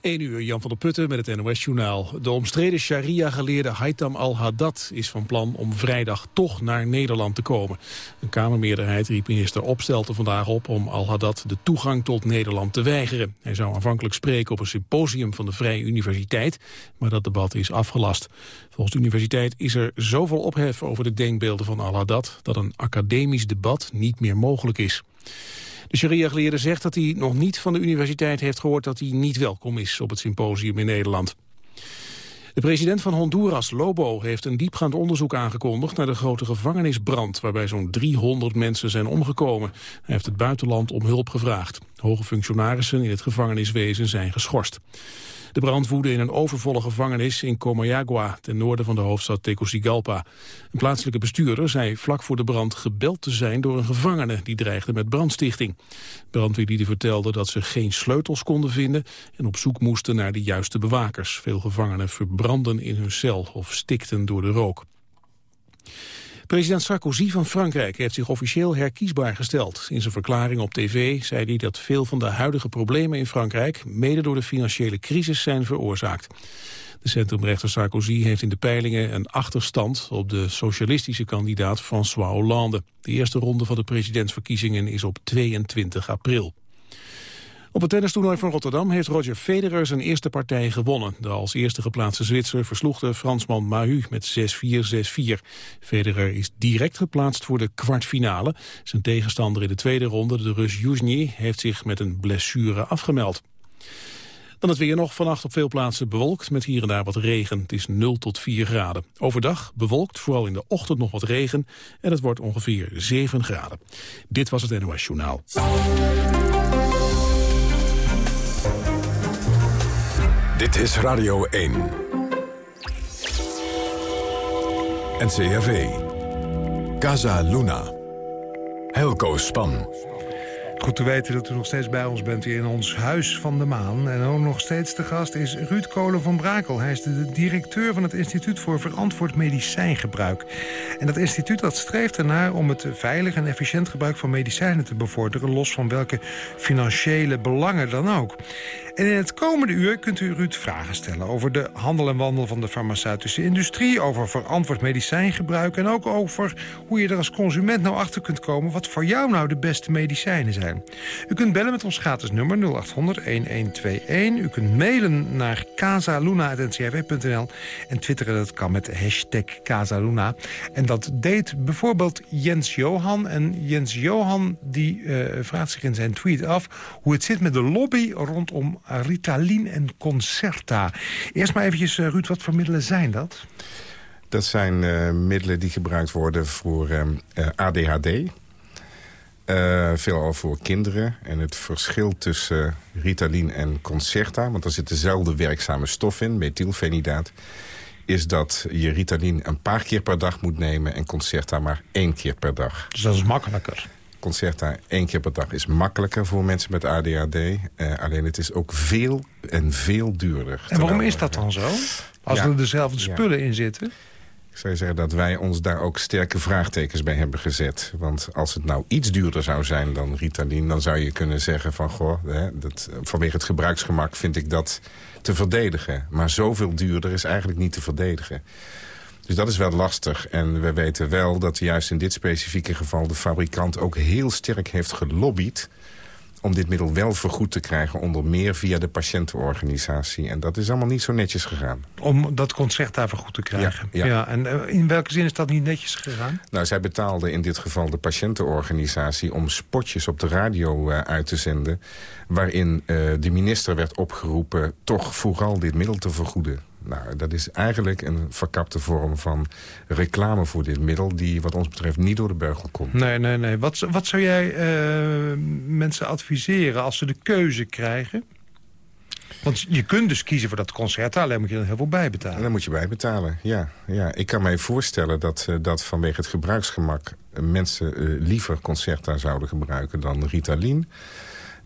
1 uur, Jan van der Putten met het NOS-journaal. De omstreden sharia-geleerde Haitham al-Haddad is van plan om vrijdag toch naar Nederland te komen. Een Kamermeerderheid riep minister Opstelten vandaag op om al-Haddad de toegang tot Nederland te weigeren. Hij zou aanvankelijk spreken op een symposium van de Vrije Universiteit, maar dat debat is afgelast. Volgens de universiteit is er zoveel ophef over de denkbeelden van al-Haddad dat een academisch debat niet meer mogelijk is. De sharia-geleerde zegt dat hij nog niet van de universiteit heeft gehoord dat hij niet welkom is op het symposium in Nederland. De president van Honduras, Lobo, heeft een diepgaand onderzoek aangekondigd naar de grote gevangenisbrand, waarbij zo'n 300 mensen zijn omgekomen. Hij heeft het buitenland om hulp gevraagd. Hoge functionarissen in het gevangeniswezen zijn geschorst. De brand woedde in een overvolle gevangenis in Comayagua, ten noorden van de hoofdstad Tegucigalpa. Een plaatselijke bestuurder zei vlak voor de brand gebeld te zijn door een gevangene die dreigde met brandstichting. Brandweerlieden vertelden dat ze geen sleutels konden vinden en op zoek moesten naar de juiste bewakers. Veel gevangenen verbrandden in hun cel of stikten door de rook. President Sarkozy van Frankrijk heeft zich officieel herkiesbaar gesteld. In zijn verklaring op tv zei hij dat veel van de huidige problemen in Frankrijk... mede door de financiële crisis zijn veroorzaakt. De centrumrechter Sarkozy heeft in de peilingen een achterstand op de socialistische kandidaat François Hollande. De eerste ronde van de presidentsverkiezingen is op 22 april. Op het tennistoernooi van Rotterdam heeft Roger Federer zijn eerste partij gewonnen. De als eerste geplaatste Zwitser versloeg de Fransman Mahu met 6-4, 6-4. Federer is direct geplaatst voor de kwartfinale. Zijn tegenstander in de tweede ronde, de Rus Yuzny, heeft zich met een blessure afgemeld. Dan het weer nog vannacht op veel plaatsen bewolkt met hier en daar wat regen. Het is 0 tot 4 graden. Overdag bewolkt, vooral in de ochtend nog wat regen. En het wordt ongeveer 7 graden. Dit was het NOS Journaal. Dit is Radio 1. NCRV. Casa Luna. Helco Span. Goed te weten dat u nog steeds bij ons bent hier in ons Huis van de Maan. En ook nog steeds de gast is Ruud Kolen van Brakel. Hij is de directeur van het Instituut voor Verantwoord Medicijngebruik. En dat instituut dat streeft ernaar om het veilig en efficiënt gebruik van medicijnen te bevorderen... los van welke financiële belangen dan ook. En in het komende uur kunt u Ruud vragen stellen... over de handel en wandel van de farmaceutische industrie... over verantwoord medicijngebruik... en ook over hoe je er als consument nou achter kunt komen... wat voor jou nou de beste medicijnen zijn. U kunt bellen met ons gratis nummer 0800-1121. U kunt mailen naar casaluna.ncrv.nl... en twitteren dat kan met hashtag Casaluna. En dat deed bijvoorbeeld Jens Johan. En Jens Johan die, uh, vraagt zich in zijn tweet af... hoe het zit met de lobby rondom Ritalin en Concerta. Eerst maar eventjes, uh, Ruud, wat voor middelen zijn dat? Dat zijn uh, middelen die gebruikt worden voor uh, ADHD. veelal voor kinderen. En het verschil tussen Ritalin en Concerta... want er zit dezelfde werkzame stof in, methylfenidaat... is dat je Ritalin een paar keer per dag moet nemen... en Concerta maar één keer per dag. Dus dat is makkelijker? Concerta één keer per dag is makkelijker voor mensen met ADHD. Uh, alleen het is ook veel en veel duurder. En waarom is dat dan zo? Als ja, er dezelfde spullen ja. in zitten? Ik zou zeggen dat wij ons daar ook sterke vraagtekens bij hebben gezet. Want als het nou iets duurder zou zijn dan Ritalin... dan zou je kunnen zeggen van... goh, hè, dat, vanwege het gebruiksgemak vind ik dat te verdedigen. Maar zoveel duurder is eigenlijk niet te verdedigen. Dus dat is wel lastig. En we weten wel dat juist in dit specifieke geval... de fabrikant ook heel sterk heeft gelobbyd om dit middel wel vergoed te krijgen... onder meer via de patiëntenorganisatie. En dat is allemaal niet zo netjes gegaan. Om dat concert daar vergoed te krijgen? Ja. ja. en in welke zin is dat niet netjes gegaan? Nou, zij betaalde in dit geval de patiëntenorganisatie... om spotjes op de radio uh, uit te zenden... waarin uh, de minister werd opgeroepen... toch vooral dit middel te vergoeden. Nou, dat is eigenlijk een verkapte vorm van reclame voor dit middel... die wat ons betreft niet door de beugel komt. Nee, nee, nee. Wat, wat zou jij uh, mensen adviseren als ze de keuze krijgen? Want je kunt dus kiezen voor dat concert, alleen moet je er heel veel bijbetalen. En dan moet je bijbetalen, ja. ja. Ik kan mij voorstellen dat, uh, dat vanwege het gebruiksgemak... mensen uh, liever Concerta zouden gebruiken dan Ritalin...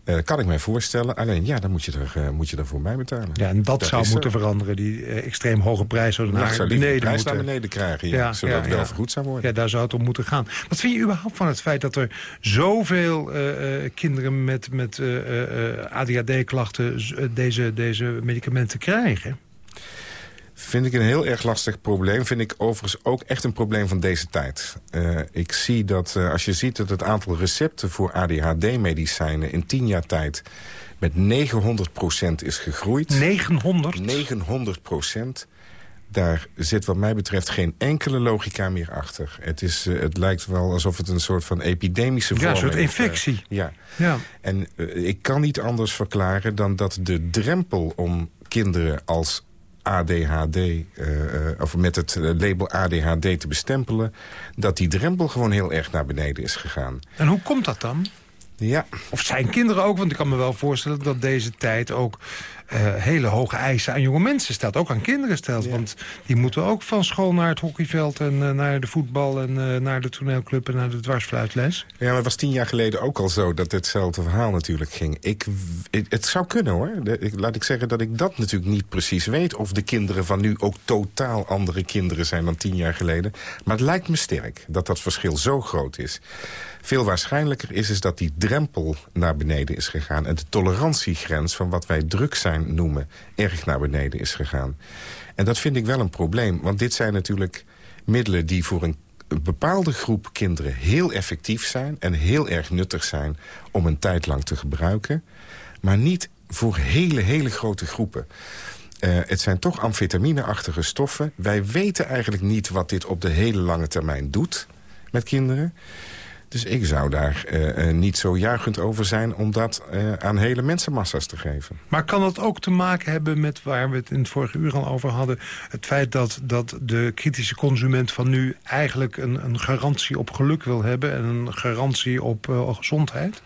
Uh, kan ik mij voorstellen. Alleen, ja, dan moet je, er, uh, moet je er voor mij betalen. Ja, en dat, zou moeten veranderen. Die uh, extreem hoge prijs zou naar zou beneden prijs moeten. naar beneden krijgen, ja, ja zodat het wel vergoed zou worden. Ja, daar zou het om moeten gaan. Wat vind je überhaupt van het feit dat er zoveel kinderen met, met ADHD-klachten deze, deze medicamenten krijgen? Vind ik een heel erg lastig probleem. Vind ik overigens ook echt een probleem van deze tijd. Uh, ik zie dat uh, als je ziet dat het aantal recepten voor ADHD-medicijnen... in tien jaar tijd met 900% is gegroeid. 900? 900% Daar zit wat mij betreft geen enkele logica meer achter. Het, is, uh, het lijkt wel alsof het een soort van epidemische vorm Ja, een soort infectie. ja. ja. En ik kan niet anders verklaren dan dat de drempel om kinderen als ADHD, uh, of met het label ADHD te bestempelen... dat die drempel gewoon heel erg naar beneden is gegaan. En hoe komt dat dan? Ja. Of zijn kinderen ook? Want ik kan me wel voorstellen dat deze tijd ook uh, hele hoge eisen aan jonge mensen stelt. Ook aan kinderen stelt. Ja. Want die moeten ook van school naar het hockeyveld... en uh, naar de voetbal en uh, naar de toneelclub en naar de dwarsfluitles. Ja, maar het was tien jaar geleden ook al zo dat hetzelfde verhaal natuurlijk ging. Ik, ik het zou kunnen hoor. De, ik, laat ik zeggen dat ik dat natuurlijk niet precies weet... of de kinderen van nu ook totaal andere kinderen zijn dan tien jaar geleden. Maar het lijkt me sterk dat dat verschil zo groot is. Veel waarschijnlijker is, is dat die drempel naar beneden is gegaan... en de tolerantiegrens van wat wij druk zijn noemen... erg naar beneden is gegaan. En dat vind ik wel een probleem. Want dit zijn natuurlijk middelen die voor een bepaalde groep kinderen heel effectief zijn... en heel erg nuttig zijn om een tijd lang te gebruiken. Maar niet voor hele, hele grote groepen. Uh, het zijn toch amfetamine-achtige stoffen. Wij weten eigenlijk niet wat dit op de hele lange termijn doet met kinderen. Dus ik zou daar uh, niet zo juichend over zijn... om dat uh, aan hele mensenmassa's te geven. Maar kan dat ook te maken hebben met waar we het in het vorige uur al over hadden... het feit dat, dat de kritische consument van nu eigenlijk een, een garantie op geluk wil hebben... en een garantie op uh, gezondheid?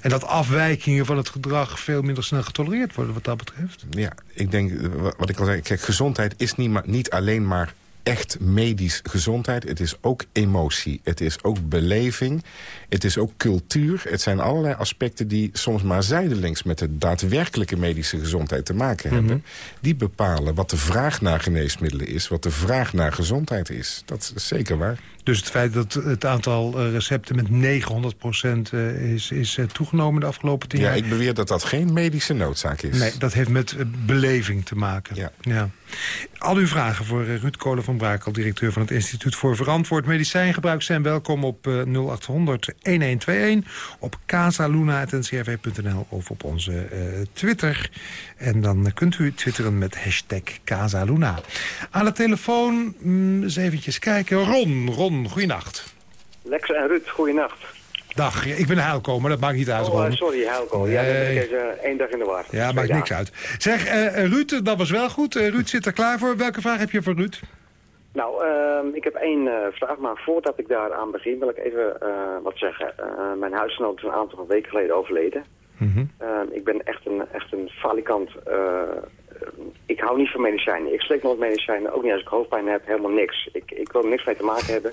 En dat afwijkingen van het gedrag veel minder snel getolereerd worden wat dat betreft? Ja, ik denk, wat ik al zei, kijk, gezondheid is niet, maar, niet alleen maar echt medisch gezondheid. Het is ook emotie. Het is ook beleving. Het is ook cultuur. Het zijn allerlei aspecten die soms maar zijdelings... met de daadwerkelijke medische gezondheid te maken hebben. Mm -hmm. Die bepalen wat de vraag naar geneesmiddelen is. Wat de vraag naar gezondheid is. Dat is zeker waar. Dus het feit dat het aantal recepten met 900% is, is toegenomen de afgelopen tien ja, jaar... Ja, ik beweer dat dat geen medische noodzaak is. Nee, dat heeft met beleving te maken. Ja. ja. Al uw vragen voor Ruud Kolen van Brakel, directeur van het Instituut voor Verantwoord Medicijngebruik... zijn welkom op 0800 1121, op casaluna.ncrv.nl of op onze uh, Twitter. En dan kunt u twitteren met hashtag Casaluna. Aan de telefoon, mm, eens eventjes kijken, Ron. Ron, goeienacht. Lex en Ruud, goeienacht. Dag, ik ben Heilko, maar dat maakt niet uit. Oh, uh, sorry, Heilko. Nee. Ja, dan ben ik even één dag in de war. Ja, maakt niks uit. Zeg, uh, Ruud, dat was wel goed. Uh, Ruud zit er klaar voor. Welke vraag heb je voor Ruud? Nou, uh, ik heb één uh, vraag, maar voordat ik daar aan begin wil ik even uh, wat zeggen. mijn huisgenoot is een aantal weken geleden overleden. Mm -hmm. ik ben echt een, echt een falikant. Ik hou niet van medicijnen. Ik slik nooit medicijnen, ook niet als ik hoofdpijn heb, helemaal niks. Ik, ik wil er niks mee te maken hebben.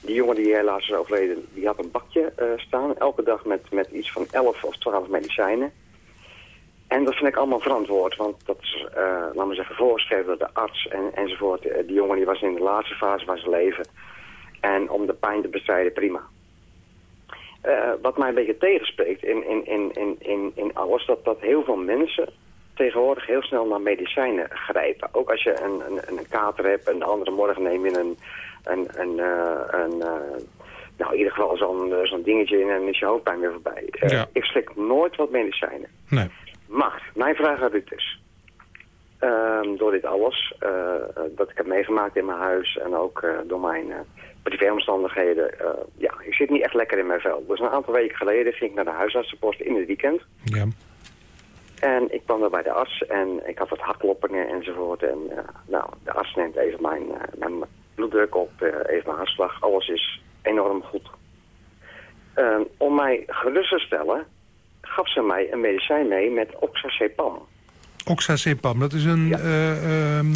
Die jongen die helaas is overleden, die had een bakje staan. Elke dag met, met iets van 11 of 12 medicijnen. En dat vind ik allemaal verantwoord, want dat is, uh, laten we zeggen, voorgeschreven door de arts en, enzovoort. Die jongen die was in de laatste fase van zijn leven. En om de pijn te bestrijden, prima. Wat mij een beetje tegenspreekt in, in, in, in, in, in alles, dat, dat heel veel mensen tegenwoordig heel snel naar medicijnen grijpen. Ook als je een, een, een kater hebt en de andere morgen neem je een, een, een, uh, een nou in ieder geval zo'n zo'n dingetje in en is je hoofdpijn weer voorbij. Ja. Ik slik nooit wat medicijnen. Nee. Maar, mijn vraag aan Ruud is, um, door dit alles, uh, dat ik heb meegemaakt in mijn huis en ook door mijn privéomstandigheden, ja, ik zit niet echt lekker in mijn vel. Dus een aantal weken geleden ging ik naar de huisartsenpost in het weekend. Ja. En ik kwam daar bij de arts en ik had wat hartkloppingen enzovoort. En nou, de arts neemt even mijn, mijn bloeddruk op, even mijn hartslag. Alles is enorm goed. Uh, om mij gerust te stellen, gaf ze mij een medicijn mee met oxazepam. Oxazepam, dat is een Ja. uh, um,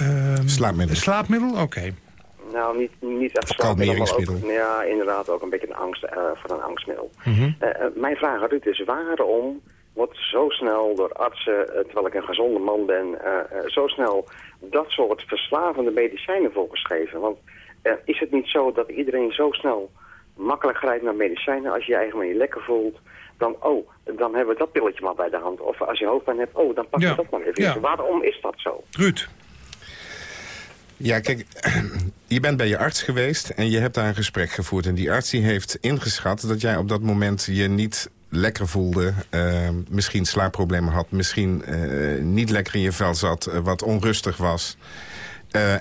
um, Slaapmiddel. slaapmiddel? Oké. Nou, niet, niet echt Kalmeringsmiddel. Ook, ja, inderdaad ook een beetje een angst uh, voor een angstmiddel. Mhm. Uh, mijn vraag aan Ruud is waarom wordt zo snel door artsen, terwijl ik een gezonde man ben, zo snel dat soort verslavende medicijnen voorgeschreven? Want is het niet zo dat iedereen zo snel makkelijk grijpt naar medicijnen als je je eigen manier lekker voelt? Dan, oh, dan hebben we dat pilletje maar bij de hand. Of als je hoofdpijn hebt, oh, dan pak je Ja. dat maar even. Ja. Waarom is dat zo? Ruud, Ja, kijk, je bent bij je arts geweest en je hebt daar een gesprek gevoerd. En die arts die heeft ingeschat dat jij op dat moment je niet lekker voelde. eh, misschien slaapproblemen had, misschien eh, niet lekker in je vel zat, eh, wat onrustig was.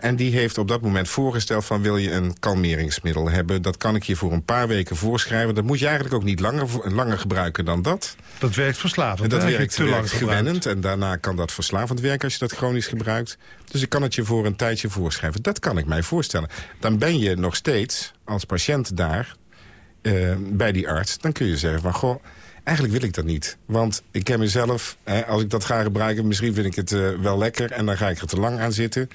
En die heeft op dat moment voorgesteld van wil je een kalmeringsmiddel hebben. Dat kan ik je voor een paar weken voorschrijven. Dat moet je eigenlijk ook niet langer, langer gebruiken dan dat. dat werkt verslavend. En dat hè, werkt, te lang werkt gebruikt. gewennend en daarna kan dat verslavend werken als je dat chronisch gebruikt. Dus ik kan het je voor een tijdje voorschrijven. Dat kan ik mij voorstellen. Dan ben je nog steeds als patiënt daar bij die arts. Dan kun je zeggen van goh, eigenlijk wil ik dat niet. Want ik ken mezelf, eh, als ik dat ga gebruiken, misschien vind ik het eh, wel lekker en dan ga ik er te lang aan zitten.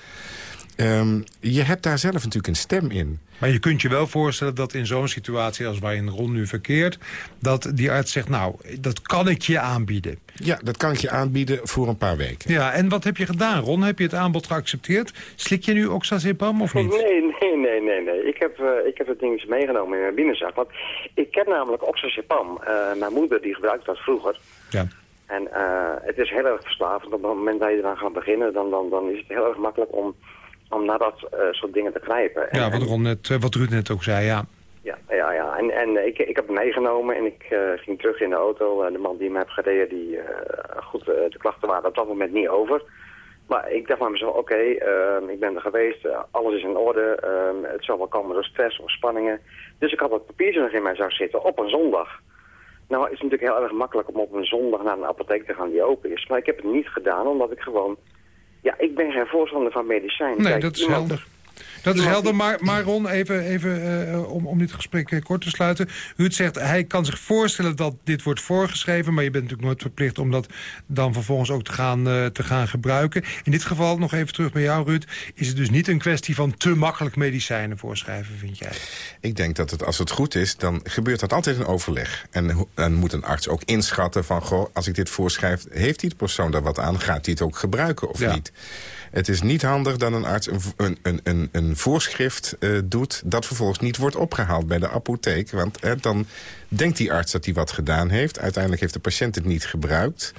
Ehm, je hebt daar zelf natuurlijk een stem in. Maar je kunt je wel voorstellen dat in zo'n situatie als waarin Ron nu verkeert... dat die arts zegt, nou, dat kan ik je aanbieden. Ja, dat kan ik je aanbieden voor een paar weken. Ja, en wat heb je gedaan, Ron? Heb je het aanbod geaccepteerd? Slik je nu oxazepam of niet? Nee, nee, nee, nee, nee. Ik heb, eh, ik heb het ding eens meegenomen in mijn binnenzak. Want ik ken namelijk oxazepam. Eh mijn moeder die gebruikte dat vroeger. Ja. En eh, het is heel erg verslavend. Op het moment dat je eraan gaat beginnen, dan, dan, dan is het heel erg makkelijk om, om naar dat eh, soort dingen te grijpen. En- Ja, wat, Ron net, eh, wat Ruud net ook zei, ja. ja, ja, ja. En, en ik, ik heb meegenomen en ik eh, ging terug in de auto. En de man die me heeft gereden, die, goed, eh, de klachten waren op dat moment niet over. Maar ik dacht bij mezelf, oké, ehm, ik ben er geweest, alles is in orde. ehm, het zal wel komen door stress of spanningen. Dus ik had dat papiertje nog in mijn zak zitten op een zondag. Nou, het is natuurlijk heel erg makkelijk om op een zondag naar een apotheek te gaan die open is. Maar ik heb het niet gedaan, omdat ik gewoon... Ja, ik ben geen voorstander van medicijnen. Nee, Kijk, dat is iemand- helder. Dat is helder, die- maar, maar Ron, even, even eh, om, om dit gesprek eh, kort te sluiten. Ruud zegt, hij kan zich voorstellen dat dit wordt voorgeschreven... maar je bent natuurlijk nooit verplicht om dat dan vervolgens ook te gaan, eh, te gaan gebruiken. In dit geval, nog even terug bij jou, Ruud... is het dus niet een kwestie van te makkelijk medicijnen voorschrijven, vind jij? Ik denk dat het, als het goed is, dan gebeurt dat altijd in overleg. En dan moet een arts ook inschatten van... goh, als ik dit voorschrijf, heeft die persoon daar wat aan? Gaat hij het ook gebruiken of Ja. niet? Het is niet handig dat een arts een, een, een, een voorschrift eh, doet... dat vervolgens niet wordt opgehaald bij de apotheek. Want eh, dan denkt die arts dat hij wat gedaan heeft. Uiteindelijk heeft de patiënt het niet gebruikt.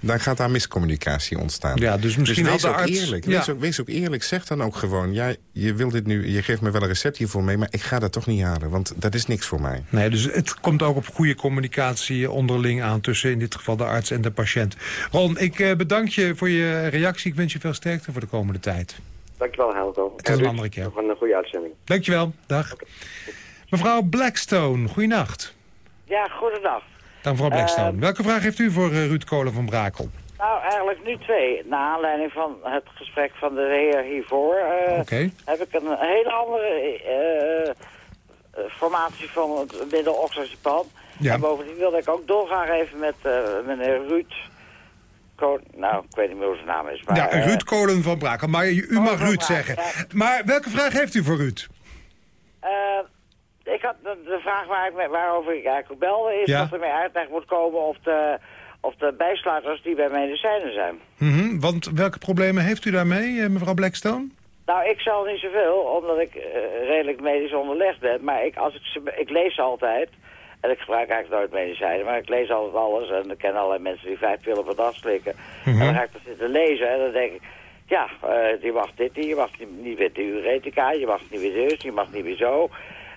Dan gaat daar miscommunicatie ontstaan. Ja, dus misschien wees had de ook arts- Eerlijk. Ja. Wees, ook, wees ook eerlijk. Zeg dan ook gewoon... Ja, je wil dit nu, je geeft me wel een recept hiervoor mee... maar ik ga dat toch niet halen, want dat is niks voor mij. Nee, dus het komt ook op goede communicatie onderling aan... tussen in dit geval de arts en de patiënt. Ron, ik eh, bedank je voor je reactie. Ik wens je veel sterkte voor de komende tijd. Dankjewel, Helco. Tot een andere keer. Nog een goede uitzending. Dankjewel, dag. Mevrouw Blackstone, goeienacht. Ja, goedendag. Dank mevrouw Blackstone. Eh, Welke vraag heeft u voor eh, Ruud Kolen van Brakel? Nou, eigenlijk nu twee. Naar aanleiding van het gesprek van de heer hiervoor... Oké. heb ik een hele andere formatie van het middel oxazepam. Ja. En bovendien wilde ik ook doorgaan even met meneer Ruud... Nou, ik weet niet meer hoe zijn naam is. Maar, Ja, Ruud Kolen van Brakel. Maar u u mag Ruud zeggen. Maar welke vraag heeft u voor Ruud? Ik had de, de vraag waar ik, waarover ik eigenlijk belde... is Ja. dat er meer uitleg moet komen of de, of de bijsluiters die bij medicijnen zijn. Mhm, Want welke problemen heeft u daarmee, eh, mevrouw Blackstone? Nou, ik zal niet zoveel, omdat ik eh, redelijk medisch onderlegd ben. Maar ik, als ik, ik lees altijd, en ik gebruik eigenlijk nooit medicijnen, maar ik lees altijd alles. En ik ken allerlei mensen die vijf pillen per dag slikken. En dan ga ik dat zitten lezen en dan denk ik... Ja, eh, je mag dit niet, je mag niet, niet met de uretica, je mag niet weer dus, je mag niet weer zo.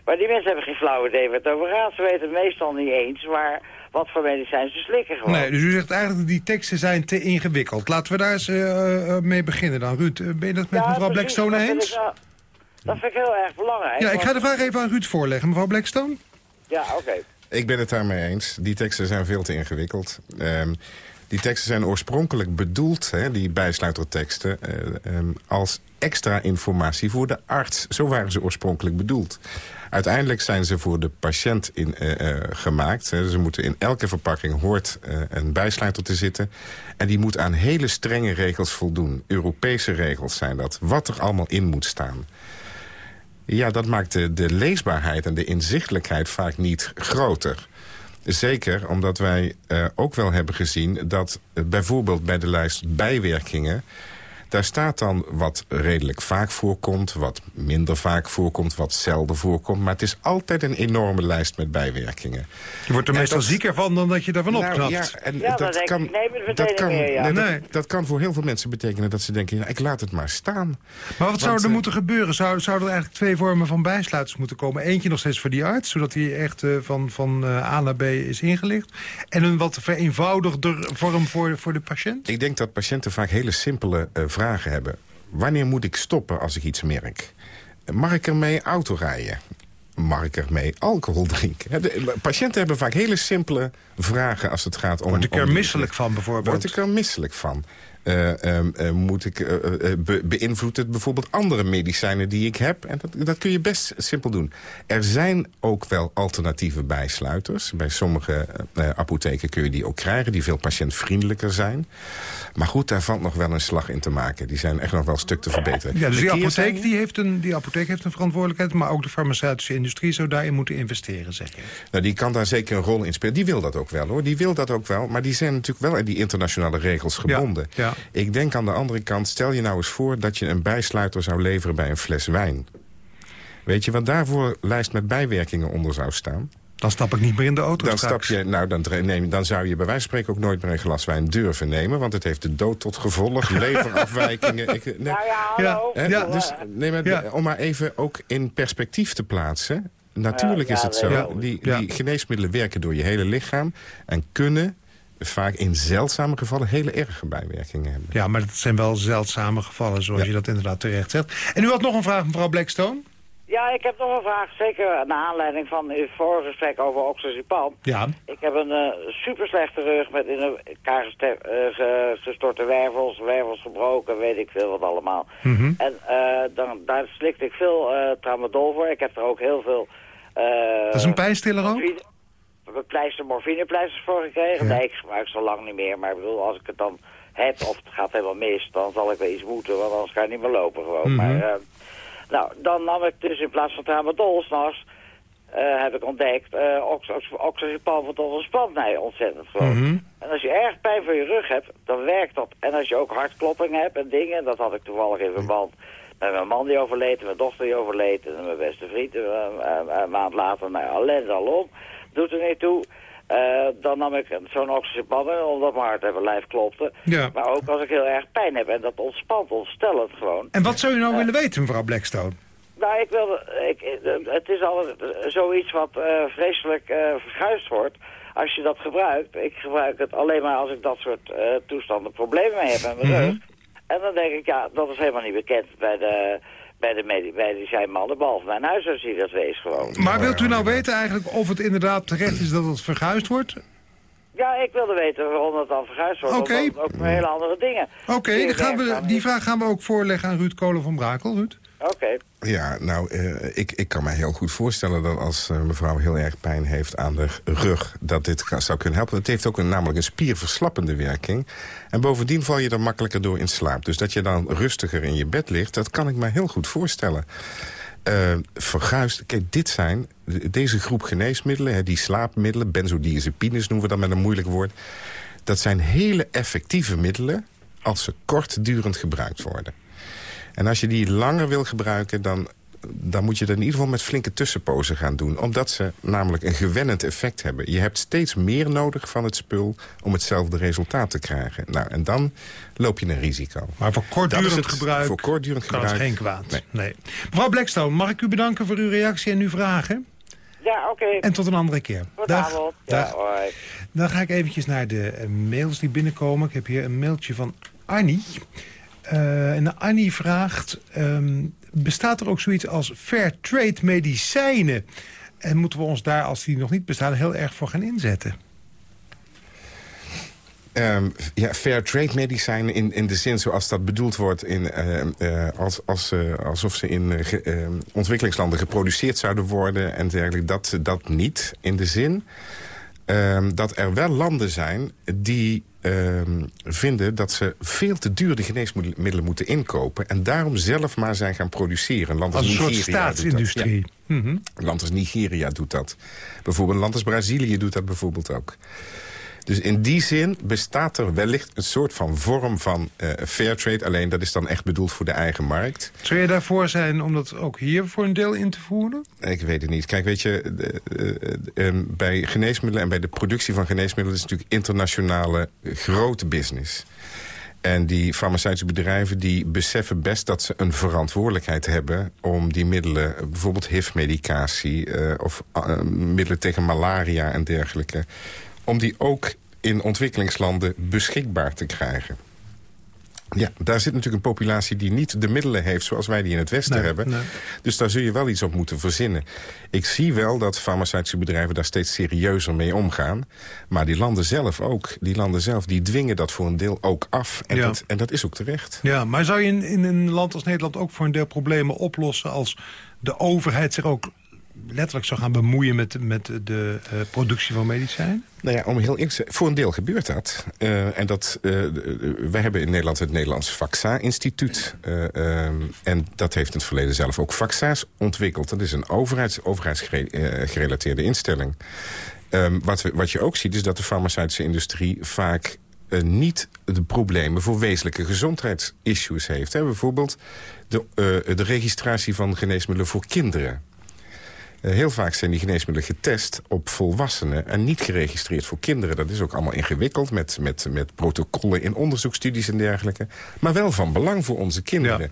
Maar die mensen hebben geen flauw idee waar het over gaat. Ze weten het meestal niet eens waar, wat voor medicijn ze slikken gewoon. Nee, dus u zegt eigenlijk dat die teksten zijn te ingewikkeld. Laten we daar eens eh, eh, mee beginnen dan. Ruud, eh, ben je dat met Ja, mevrouw precies, Blackstone dat eens? wel- Dat vind ik heel erg belangrijk. Ja, ik ga de vraag even aan Ruud voorleggen. Mevrouw Blackstone? Ja, oké. Ik ben het daarmee eens. Die teksten zijn veel te ingewikkeld. Ehm, die teksten zijn oorspronkelijk bedoeld, hè, die bijsluiterteksten... ehm, als extra informatie voor de arts. Zo waren ze oorspronkelijk bedoeld. Uiteindelijk zijn ze voor de patiënt in, eh, eh, gemaakt. Ze moeten in elke verpakking hoort eh, een bijsluiter te zitten. En die moet aan hele strenge regels voldoen. Europese regels zijn dat. Wat er allemaal in moet staan. Ja, dat maakt de, leesbaarheid en de inzichtelijkheid vaak niet groter. Zeker omdat wij ook wel hebben gezien dat bijvoorbeeld bij de lijst bijwerkingen... Daar staat dan wat redelijk vaak voorkomt, wat minder vaak voorkomt, wat zelden voorkomt. Maar het is altijd een enorme lijst met bijwerkingen. Je wordt er meestal dat, zieker van dan dat je ervan nou, opknapt. Ja, en ja, dat, kan, dat, kan, meer, ja. nee, dat, dat, kan voor heel veel mensen betekenen dat ze denken... Ja, ik laat het maar staan. Maar wat zou er uh, moeten gebeuren? Zou, zouden er eigenlijk twee vormen van bijsluiters moeten komen? Eentje nog steeds voor die arts, zodat hij echt uh, van, van uh, A naar B is ingelicht. En een wat vereenvoudigder vorm voor, voor de patiënt? Ik denk dat patiënten vaak hele simpele vragen vragen hebben. Wanneer moet ik stoppen als ik iets merk? Mag ik ermee autorijden? Mag ik ermee alcohol drinken? De patiënten hebben vaak hele simpele vragen als het gaat om... Word ik er misselijk van bijvoorbeeld? Word ik er misselijk van? Uh, uh, moet ik, uh, be beïnvloedt het bijvoorbeeld andere medicijnen die ik heb? En dat, dat kun je best simpel doen. Er zijn ook wel alternatieve bijsluiters. Bij sommige apotheken kun je die ook krijgen... die veel patiëntvriendelijker zijn. Maar goed, daar valt nog wel een slag in te maken. Die zijn echt nog wel een stuk te verbeteren. Ja, dus die apotheek, die heeft een, die apotheek heeft een verantwoordelijkheid... maar ook de farmaceutische industrie zou daarin moeten investeren, zeg je? Nou, die kan daar zeker een rol in spelen. Die wil dat ook wel, hoor. Die wil dat ook wel. Maar die zijn natuurlijk wel aan die internationale regels gebonden. Ja, ja. Ik denk aan de andere kant, stel je nou eens voor... dat je een bijsluiter zou leveren bij een fles wijn. Weet je wat daarvoor lijst met bijwerkingen onder zou staan? Dan stap ik niet meer in de auto dan straks. Stap je, nou, dan, neem, dan zou je bij wijze van spreken ook nooit meer een glas wijn durven nemen. Want het heeft de dood tot gevolg, leverafwijkingen. Ik, nee, nou ja, hallo. Ja, ja. Dus, nee, maar, ja. Om maar even ook in perspectief te plaatsen. Natuurlijk is het zo, die, die geneesmiddelen werken door je hele lichaam... en kunnen vaak in zeldzame gevallen hele erge bijwerkingen hebben. Ja, maar het zijn wel zeldzame gevallen, zoals ja. je dat inderdaad terecht zegt. En u had nog een vraag, mevrouw Blackstone? Ja, ik heb nog een vraag. Zeker naar aanleiding van uw vorige gesprek over oxazepam. Ja. Ik heb een uh, super slechte rug met in elkaar uh, gestorte wervels, wervels gebroken, weet ik veel wat allemaal. Mm -hmm. En uh, dan, daar slikte ik veel tramadol voor. Ik heb er ook heel veel... dat is een pijnstiller ook? Pleister, morfinepleisters voor gekregen. Ja. Nee, ik gebruik ze al lang niet meer. Maar ik bedoel, als ik het dan heb of het gaat helemaal mis, dan zal ik wel iets moeten. Want anders kan ik niet meer lopen gewoon. Mhm. Mm -hmm. Maar, uh, nou, dan nam ik dus in plaats van tramadol s'nachts, uh, heb ik ontdekt, uh, ox oxazepam wat ontspant mij ontzettend gewoon. Mm -hmm. En als je erg pijn voor je rug hebt, dan werkt dat. En als je ook hartklopping hebt en dingen, dat had ik toevallig in verband met mijn man die overleed, en mijn dochter die overleed, en mijn beste vriend, een maand later, nou ja, ellende alom doet er niet toe. Uh, dan nam ik zo'n oxyzepam omdat mijn hart even lijf klopte. Ja. Maar ook als ik heel erg pijn heb. En dat ontspant, ontstellend gewoon. En wat zou u nou uh, willen weten, mevrouw Blackstone? Nou, ik wil, ik, het is al zoiets wat uh, vreselijk verguisd wordt. Als je dat gebruikt. Ik gebruik het alleen maar als ik dat soort toestanden problemen mee heb met mijn Mhm. rug. Mm -hmm. En dan denk ik, ja, dat is helemaal niet bekend bij de bij de medi medicijnmannen, behalve mijn huisarts die dat wees gewoon. Maar wilt u nou weten eigenlijk of het inderdaad terecht is dat het verguisd wordt? Ja, ik wilde weten waarom dat dan verguisd wordt. Oké. Okay. Ook voor hele andere dingen. Oké, okay, die vraag gaan we ook voorleggen aan Ruud Kolen van Brakel. Ruud? Ja, nou, uh, ik, ik kan me heel goed voorstellen dat als uh, mevrouw heel erg pijn heeft aan de rug... dat dit zou kunnen helpen. Het heeft ook een, namelijk een spierverslappende werking. En bovendien val je er makkelijker door in slaap. Dus dat je dan rustiger in je bed ligt, dat kan ik me heel goed voorstellen. Uh, kijk, dit zijn, deze groep geneesmiddelen, hè, die slaapmiddelen... benzodiazepines noemen we dat met een moeilijk woord... dat zijn hele effectieve middelen als ze kortdurend gebruikt worden. En als je die langer wil gebruiken, dan, dan moet je dat in ieder geval met flinke tussenpozen gaan doen. Omdat ze namelijk een gewennend effect hebben. Je hebt steeds meer nodig van het spul om hetzelfde resultaat te krijgen. Nou, en dan loop je een risico. Maar voor kortdurend het, gebruik voor kortdurend kan gebruik, het geen kwaad. Nee. nee. Mevrouw Blackstone, mag ik u bedanken voor uw reactie en uw vragen? Ja, oké. Okay. En tot een andere keer. Dag. Dag. Ja, hoi. Dan ga ik eventjes naar de mails die binnenkomen. Ik heb hier een mailtje van Arnie. Uh, en Annie vraagt, um, bestaat er ook zoiets als fair trade medicijnen? En moeten we ons daar, als die nog niet bestaan, heel erg voor gaan inzetten? Um, ja, fair trade medicijnen in, in de zin zoals dat bedoeld wordt... In, uh, uh, als, als, uh, alsof ze in ontwikkelingslanden geproduceerd zouden worden... en dergelijke, dat, dat niet in de zin ehm, dat er wel landen zijn die ehm, vinden dat ze veel te duur de geneesmiddelen moeten inkopen... en daarom zelf maar zijn gaan produceren. Een land als, als een Nigeria soort staatsindustrie. Doet dat. Mhm. Land als Nigeria doet dat. Bijvoorbeeld land als Brazilië doet dat bijvoorbeeld ook. Dus in die zin bestaat er wellicht een soort van vorm van uh, fair trade. Alleen dat is dan echt bedoeld voor de eigen markt. Zou je daarvoor zijn om dat ook hier voor een deel in te voeren? Ik weet het niet. Kijk, weet je, uh, uh, bij geneesmiddelen en bij de productie van geneesmiddelen... is natuurlijk internationale grote business. En die farmaceutische bedrijven die beseffen best dat ze een verantwoordelijkheid hebben... om die middelen, bijvoorbeeld HIV-medicatie uh, of uh, middelen tegen malaria en dergelijke om die ook in ontwikkelingslanden beschikbaar te krijgen. Ja, daar zit natuurlijk een populatie die niet de middelen heeft... zoals wij die in het Westen hebben. Dus daar zul je wel iets op moeten verzinnen. Ik zie wel dat farmaceutische bedrijven daar steeds serieuzer mee omgaan. Maar die landen zelf ook. Die landen zelf, die dwingen dat voor een deel ook af. En, Ja. dat, en dat is ook terecht. Ja, maar zou je in, in een land als Nederland ook voor een deel problemen oplossen... als de overheid zich ook letterlijk zou gaan bemoeien met, met de eh, productie van medicijnen? Nou ja, om heel eerlijk te zijn, voor een deel gebeurt dat. Uh, en dat, uh, wij hebben in Nederland het Nederlands Vaxa-instituut. Uh, en dat heeft in het verleden zelf ook vaccins ontwikkeld. Dat is een overheids, overheidsgerelateerde instelling. Um, wat, we, wat je ook ziet is dat de farmaceutische industrie vaak niet de problemen voor wezenlijke gezondheidsissues heeft. Bijvoorbeeld de, de registratie van geneesmiddelen voor kinderen. Uh, heel vaak zijn die geneesmiddelen getest op volwassenen... en niet geregistreerd voor kinderen. Dat is ook allemaal ingewikkeld met, met, met protocollen in onderzoeksstudies en dergelijke. Maar wel van belang voor onze kinderen. Ja.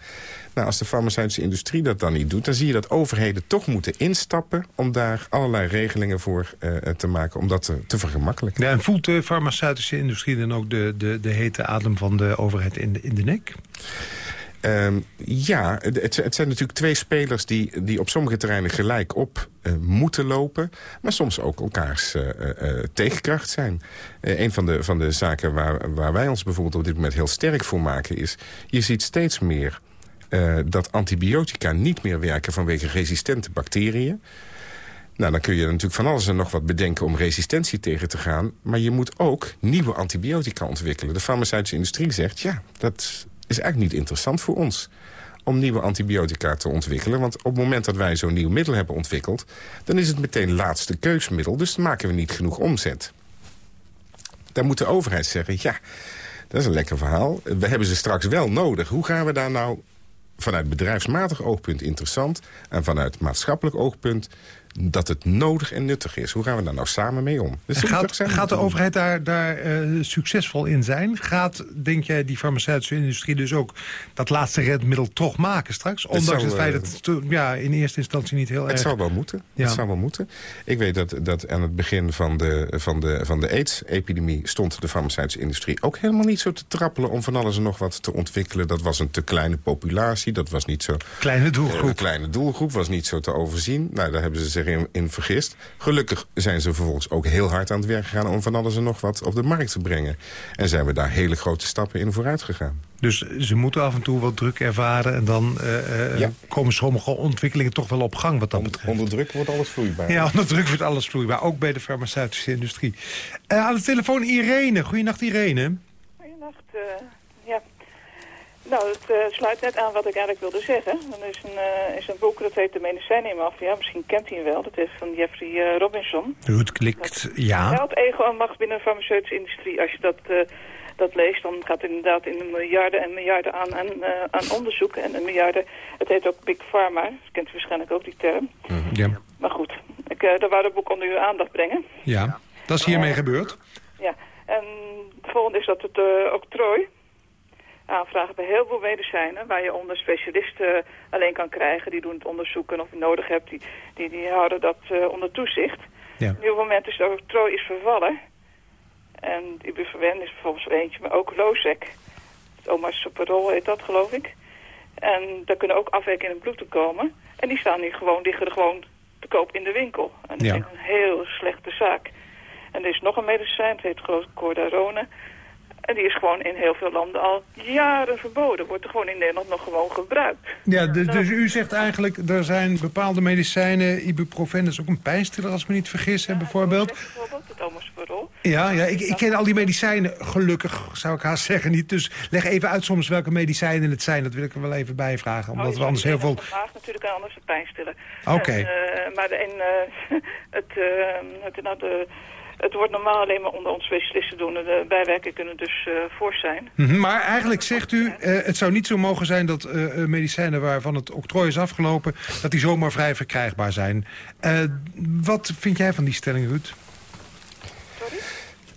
Nou, als de farmaceutische industrie dat dan niet doet... dan zie je dat overheden toch moeten instappen... om daar allerlei regelingen voor uh, te maken, om dat te, te vergemakkelijken. Ja, en voelt de farmaceutische industrie dan ook de, de, de hete adem van de overheid in de, in de nek? Um, ja, het, zijn natuurlijk twee spelers die, die op sommige terreinen gelijk op uh, moeten lopen. Maar soms ook elkaars uh, uh, tegenkracht zijn. een van de, van de zaken waar, waar wij ons bijvoorbeeld op dit moment heel sterk voor maken is... je ziet steeds meer dat antibiotica niet meer werken vanwege resistente bacteriën. Nou, dan kun je natuurlijk van alles en nog wat bedenken om resistentie tegen te gaan. Maar je moet ook nieuwe antibiotica ontwikkelen. De farmaceutische industrie zegt, ja, dat is eigenlijk niet interessant voor ons om nieuwe antibiotica te ontwikkelen. Want op het moment dat wij zo'n nieuw middel hebben ontwikkeld... dan is het meteen laatste keusmiddel, dus maken we niet genoeg omzet. Dan moet de overheid zeggen, ja, dat is een lekker verhaal. We hebben ze straks wel nodig. Hoe gaan we daar nou vanuit bedrijfsmatig oogpunt interessant... en vanuit maatschappelijk oogpunt dat het nodig en nuttig is. Hoe gaan we daar nou samen mee om? Dus gaat, gaat de overheid daar, daar uh, succesvol in zijn? Gaat, denk jij, die farmaceutische industrie dus ook dat laatste redmiddel toch maken straks? Ondanks het, zou, het feit dat het ja, in eerste instantie niet heel het erg... Zou wel moeten. Ja. Het zou wel moeten. Ik weet dat, dat aan het begin van de, van de, van de AIDS-epidemie... stond de farmaceutische industrie ook helemaal niet zo te trappelen... om van alles en nog wat te ontwikkelen. Dat was een te kleine populatie. Dat was niet zo... Kleine doelgroep. Een kleine doelgroep was niet zo te overzien. Nou, daar hebben ze zich in, in vergist. Gelukkig zijn ze vervolgens ook heel hard aan het werk gegaan... om van alles en nog wat op de markt te brengen. En zijn we daar hele grote stappen in vooruit gegaan. Dus ze moeten af en toe wat druk ervaren... en dan uh, ja. komen sommige ontwikkelingen toch wel op gang wat dat betreft. Onder druk wordt alles vloeibaar. Ja, onder druk wordt alles vloeibaar. Ook bij de farmaceutische industrie. Uh, aan de telefoon Irene. Goedenacht Irene. Goedenacht, uh. Nou, het uh, sluit net aan wat ik eigenlijk wilde zeggen. Er is een, uh, is een boek, dat heet De Medicijnenmafia. Misschien kent hij hem wel. Dat is van Jeffrey uh, Robinson. Het klikt, ja. Geld, ego en macht binnen de farmaceutische industrie. Als je dat, dat leest, dan gaat het inderdaad in miljarden en miljarden aan, aan, aan onderzoeken. En een miljarden, het heet ook Big Pharma. Dat kent u waarschijnlijk ook die term. Mm -hmm. ja. Maar goed, ik daar wou het boek onder uw aandacht brengen. Ja, dat is hiermee gebeurd. Ja, en het volgende is dat het octrooi aanvragen bij heel veel medicijnen... waar je onder specialisten alleen kan krijgen. Die doen het onderzoeken of je nodig hebt. Die, die, die houden dat uh, onder toezicht. Ja. Op moment is de octrooi is vervallen. En ibuprofen is bijvoorbeeld zo eentje, maar ook Lozec. Oma Superol heet dat, geloof ik. En daar kunnen ook afwijkingen in het bloed te komen. En die staan nu gewoon, liggen er gewoon te koop in de winkel. En dat Ja. is een heel slechte zaak. En er is nog een medicijn, het heet geloof ik Cordarone. En die is gewoon in heel veel landen al jaren verboden. Wordt er gewoon in Nederland nog gewoon gebruikt. Ja, dus, dus u zegt eigenlijk, er zijn bepaalde medicijnen... ibuprofen is ook een pijnstiller, als ik me niet vergis, hè, bijvoorbeeld. Bijvoorbeeld, het. Ja, ja ik, ik ken al die medicijnen, gelukkig zou ik haast zeggen niet. Dus leg even uit soms welke medicijnen het zijn. Dat wil ik er wel even bij vragen, omdat Oh, we anders heel veel... Vandaag natuurlijk en anders een pijnstiller. Oké. Eh, maar de, en, eh, het, eh, het, nou, de, het wordt normaal alleen maar onder ons specialisten doen. De bijwerkingen kunnen dus eh fors zijn. Mhm, Maar eigenlijk zegt u, eh, het zou niet zo mogen zijn dat eh, eh, medicijnen waarvan het octrooi is afgelopen... dat die zomaar vrij verkrijgbaar zijn. Eh, wat vind jij van die stelling, Ruud?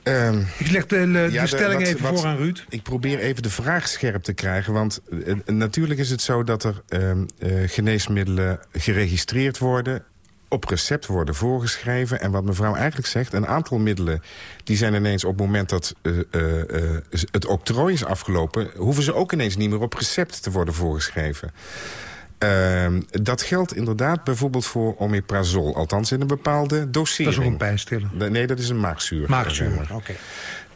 Ehm, Ik leg de, de, de Ja, de- stelling wat- even wat- voor aan Ruud. Ik probeer even de vraag scherp te krijgen. Want eh, natuurlijk is het zo dat er ehm, eh, geneesmiddelen geregistreerd worden op recept worden voorgeschreven. En wat mevrouw eigenlijk zegt, een aantal middelen... die zijn ineens op het moment dat eh, eh, eh, het octrooi is afgelopen... hoeven ze ook ineens niet meer op recept te worden voorgeschreven. Ehm, dat geldt inderdaad bijvoorbeeld voor omeprazol. Althans in een bepaalde Dat dosering. is ook een pijnstiller. Nee, dat is een maagzuur. Maagzuur, maar.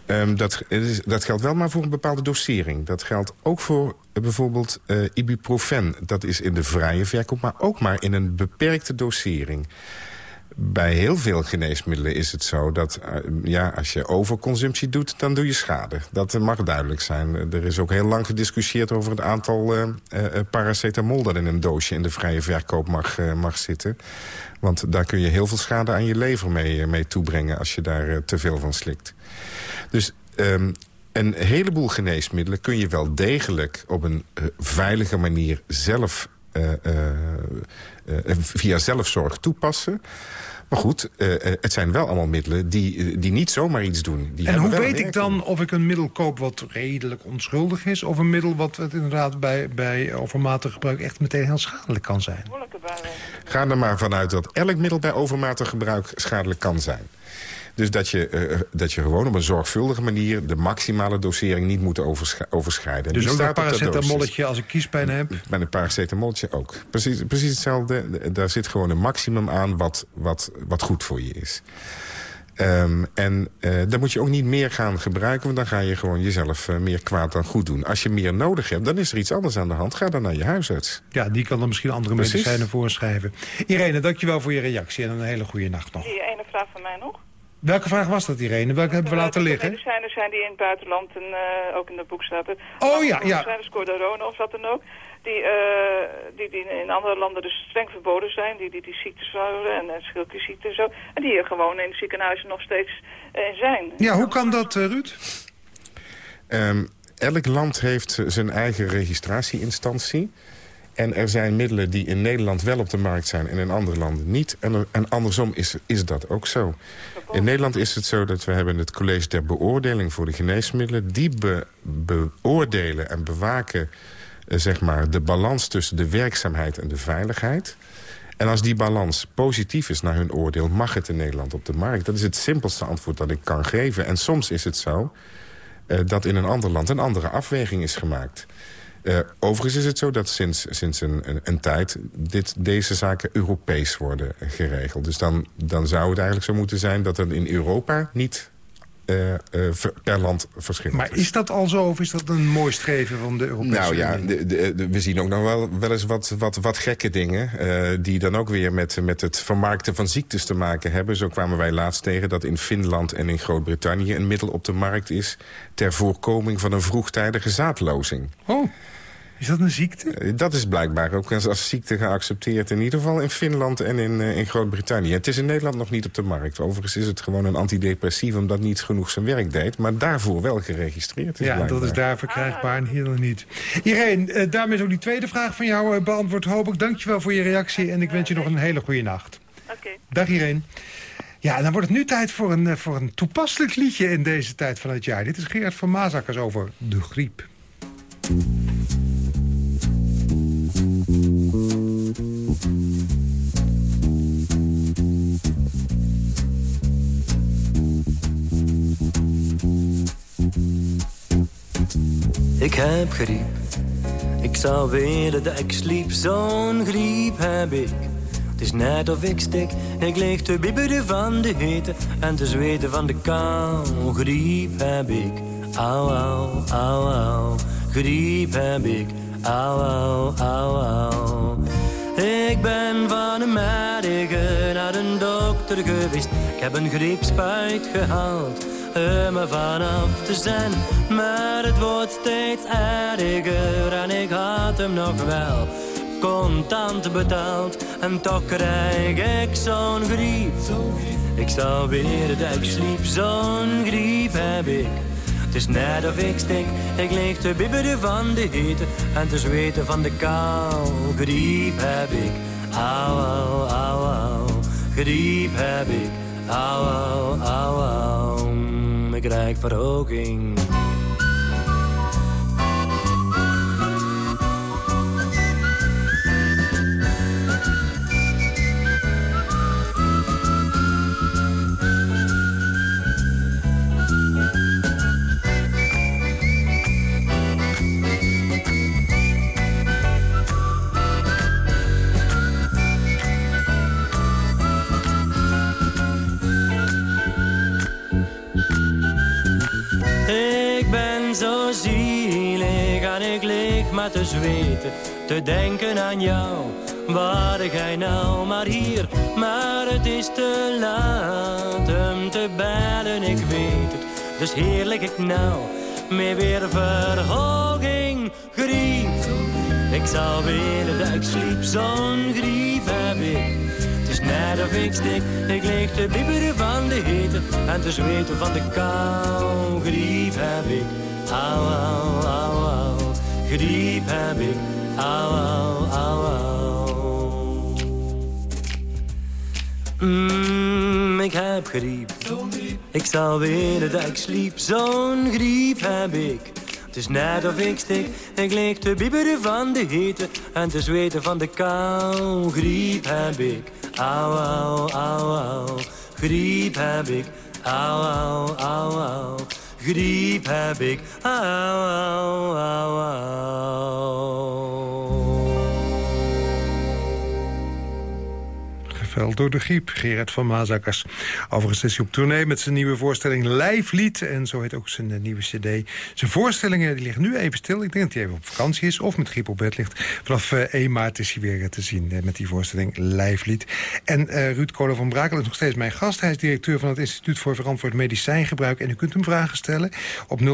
Ehm, dat, dat geldt wel maar voor een bepaalde dosering. Dat geldt ook voor eh, bijvoorbeeld eh, ibuprofen. Dat is in de vrije verkoop, maar ook maar in een beperkte dosering. Bij heel veel geneesmiddelen is het zo dat eh, ja, als je overconsumptie doet, dan doe je schade. Dat eh, mag duidelijk zijn. Er is ook heel lang gediscussieerd over het aantal eh, paracetamol dat in een doosje in de vrije verkoop mag, mag zitten. Want daar kun je heel veel schade aan je lever mee, mee toebrengen als je daar te veel van slikt. Dus ehm, een heleboel geneesmiddelen kun je wel degelijk op een veilige manier zelf via zelfzorg toepassen. Maar goed, eh, eh, het zijn wel allemaal middelen die, die niet zomaar iets doen. Die En hoe weet ik dan of ik een middel koop wat redelijk onschuldig is... of een middel wat het inderdaad bij, bij overmatig gebruik echt meteen heel schadelijk kan zijn? Ga er maar vanuit dat elk middel bij overmatig gebruik schadelijk kan zijn. Dus dat je, eh, dat je gewoon op een zorgvuldige manier... de maximale dosering niet moet oversch- overschrijden. En Dus die ook dosis. paracetamolletje als ik kiespijn heb... Bij een paracetamolletje ook. Precies, precies hetzelfde. Daar zit gewoon een maximum aan wat, wat, wat goed voor je is. Ehm, en eh dan moet je ook niet meer gaan gebruiken... want dan ga je gewoon jezelf eh, meer kwaad dan goed doen. Als je meer nodig hebt, dan is er iets anders aan de hand. Ga dan naar je huisarts. Ja, die kan dan misschien andere Precies. medicijnen voorschrijven. Irene, dankjewel voor je reactie en een hele goede nacht nog. Die ene vraag van mij nog. Welke vraag was dat, Irene? Welke hebben we laten dat er liggen? medicijnen zijn die in het buitenland en eh, ook in het boek staat. Oh, ja, ja. Zijn dus cordarone of wat dan ook. Die, eh, die, die in andere landen dus streng verboden zijn. Die die, die ziektes houden en uh, schildklierziekte en zo. En die er gewoon in de ziekenhuizen nog steeds eh, zijn. Ja, hoe kan dat, eh, Ruud? Ehm, elk land heeft zijn eigen registratieinstantie. En er zijn middelen die in Nederland wel op de markt zijn en in andere landen niet. En, er- en andersom is, is dat ook zo. In Nederland is het zo dat we hebben het College der Beoordeling voor de Geneesmiddelen. Die be- beoordelen en bewaken eh, zeg maar, de balans tussen de werkzaamheid en de veiligheid. En als die balans positief is naar hun oordeel, mag het in Nederland op de markt. Dat is het simpelste antwoord dat ik kan geven. En soms is het zo eh, dat in een ander land een andere afweging is gemaakt. Eh, overigens is het zo dat sinds, sinds een, een, een tijd dit, deze zaken Europees worden geregeld. Dus dan, dan zou het eigenlijk zo moeten zijn dat het in Europa niet ver- per land verschillend Maar is dat al zo of is dat een mooi streven van de Europese nou ja, de- de- we zien ook nog wel, wel eens wat, wat, wat gekke dingen... eh, die dan ook weer met, met het vermarkten van ziektes te maken hebben. Zo kwamen wij laatst tegen dat in Finland en in Groot-Brittannië... een middel op de markt is ter voorkoming van een vroegtijdige zaadlozing. Oh, is dat een ziekte? Eh, Dat is blijkbaar ook als, als ziekte geaccepteerd. In ieder geval in Finland en in, eh, in Groot-Brittannië. Het is in Nederland nog niet op de markt. Overigens is het gewoon een antidepressief... omdat niet genoeg zijn werk deed. Maar daarvoor wel geregistreerd is Ja, dat is daar verkrijgbaar en hier dan niet. Irene, eh, daarmee is ook die tweede vraag van jou beantwoord, hoop ik. Dankjewel voor je reactie en ik wens je nog een hele goede nacht. Oké. Dag Irene. Ja, dan wordt het nu tijd voor een, voor een toepasselijk liedje in deze tijd van het jaar. Dit is Gerard van Maasakkers over de griep. Ik heb griep. Ik zou willen dat ik sliep. Zo'n griep heb ik. Het is net of ik stik, ik lig te bibberen van de hitte en te zweten van de kou. Griep heb ik, au au, au au. Griep heb ik, au au, au au. Ik ben van een merige naar een dokter geweest. Ik heb een griepspuit gehaald er me vanaf te zijn. Maar het wordt steeds erger en ik had hem nog wel contant betaald. En toch krijg ik zo'n griep. Ik zou weer dat ik sliep, zo'n griep heb ik. Is net of ik stik, ik lig te bibberen van de hitte en te zweten van de kou. Griep heb ik, au au au au. Griep heb ik, au au au. Ik krijg verhoging. Te zweten, te denken aan jou. Waar gij nou maar hier, maar het is te laat om te bellen, ik weet het. Dus hier lig ik nou, meer weer verhoging, grief. Ik zou willen dat ik sliep, zo'n grief heb ik. Het is net of ik stik, ik lig te bibberen van de hitte en te zweten van de kou. Grief heb ik, au, au, au, au griep heb ik, au, au, au, au. Mm, ik heb griep. Ik zou willen dat ik sliep, zo'n griep heb ik. Het is net of ik stik, ik lig te bibberen van de hitte en te zweten van de kou. Griep heb ik, au, au, au, au. Griep heb ik, au, au, au, au griep heb ik. Au, au, au, au. Door de griep. Gerard van Mazakers. Overigens is hij op tournee met zijn nieuwe voorstelling Lijflied. En zo heet ook zijn eh, nieuwe cd. Zijn voorstellingen die liggen nu even stil. Ik denk dat hij even op vakantie is of met griep op bed ligt. Vanaf 1 eh, maart is hij weer eh, te zien met die voorstelling Lijflied. En Ruud Kolen van Brakel is nog steeds mijn gast. Hij is directeur van het Instituut voor Verantwoord Medicijngebruik. En u kunt hem vragen stellen op 0800-1121.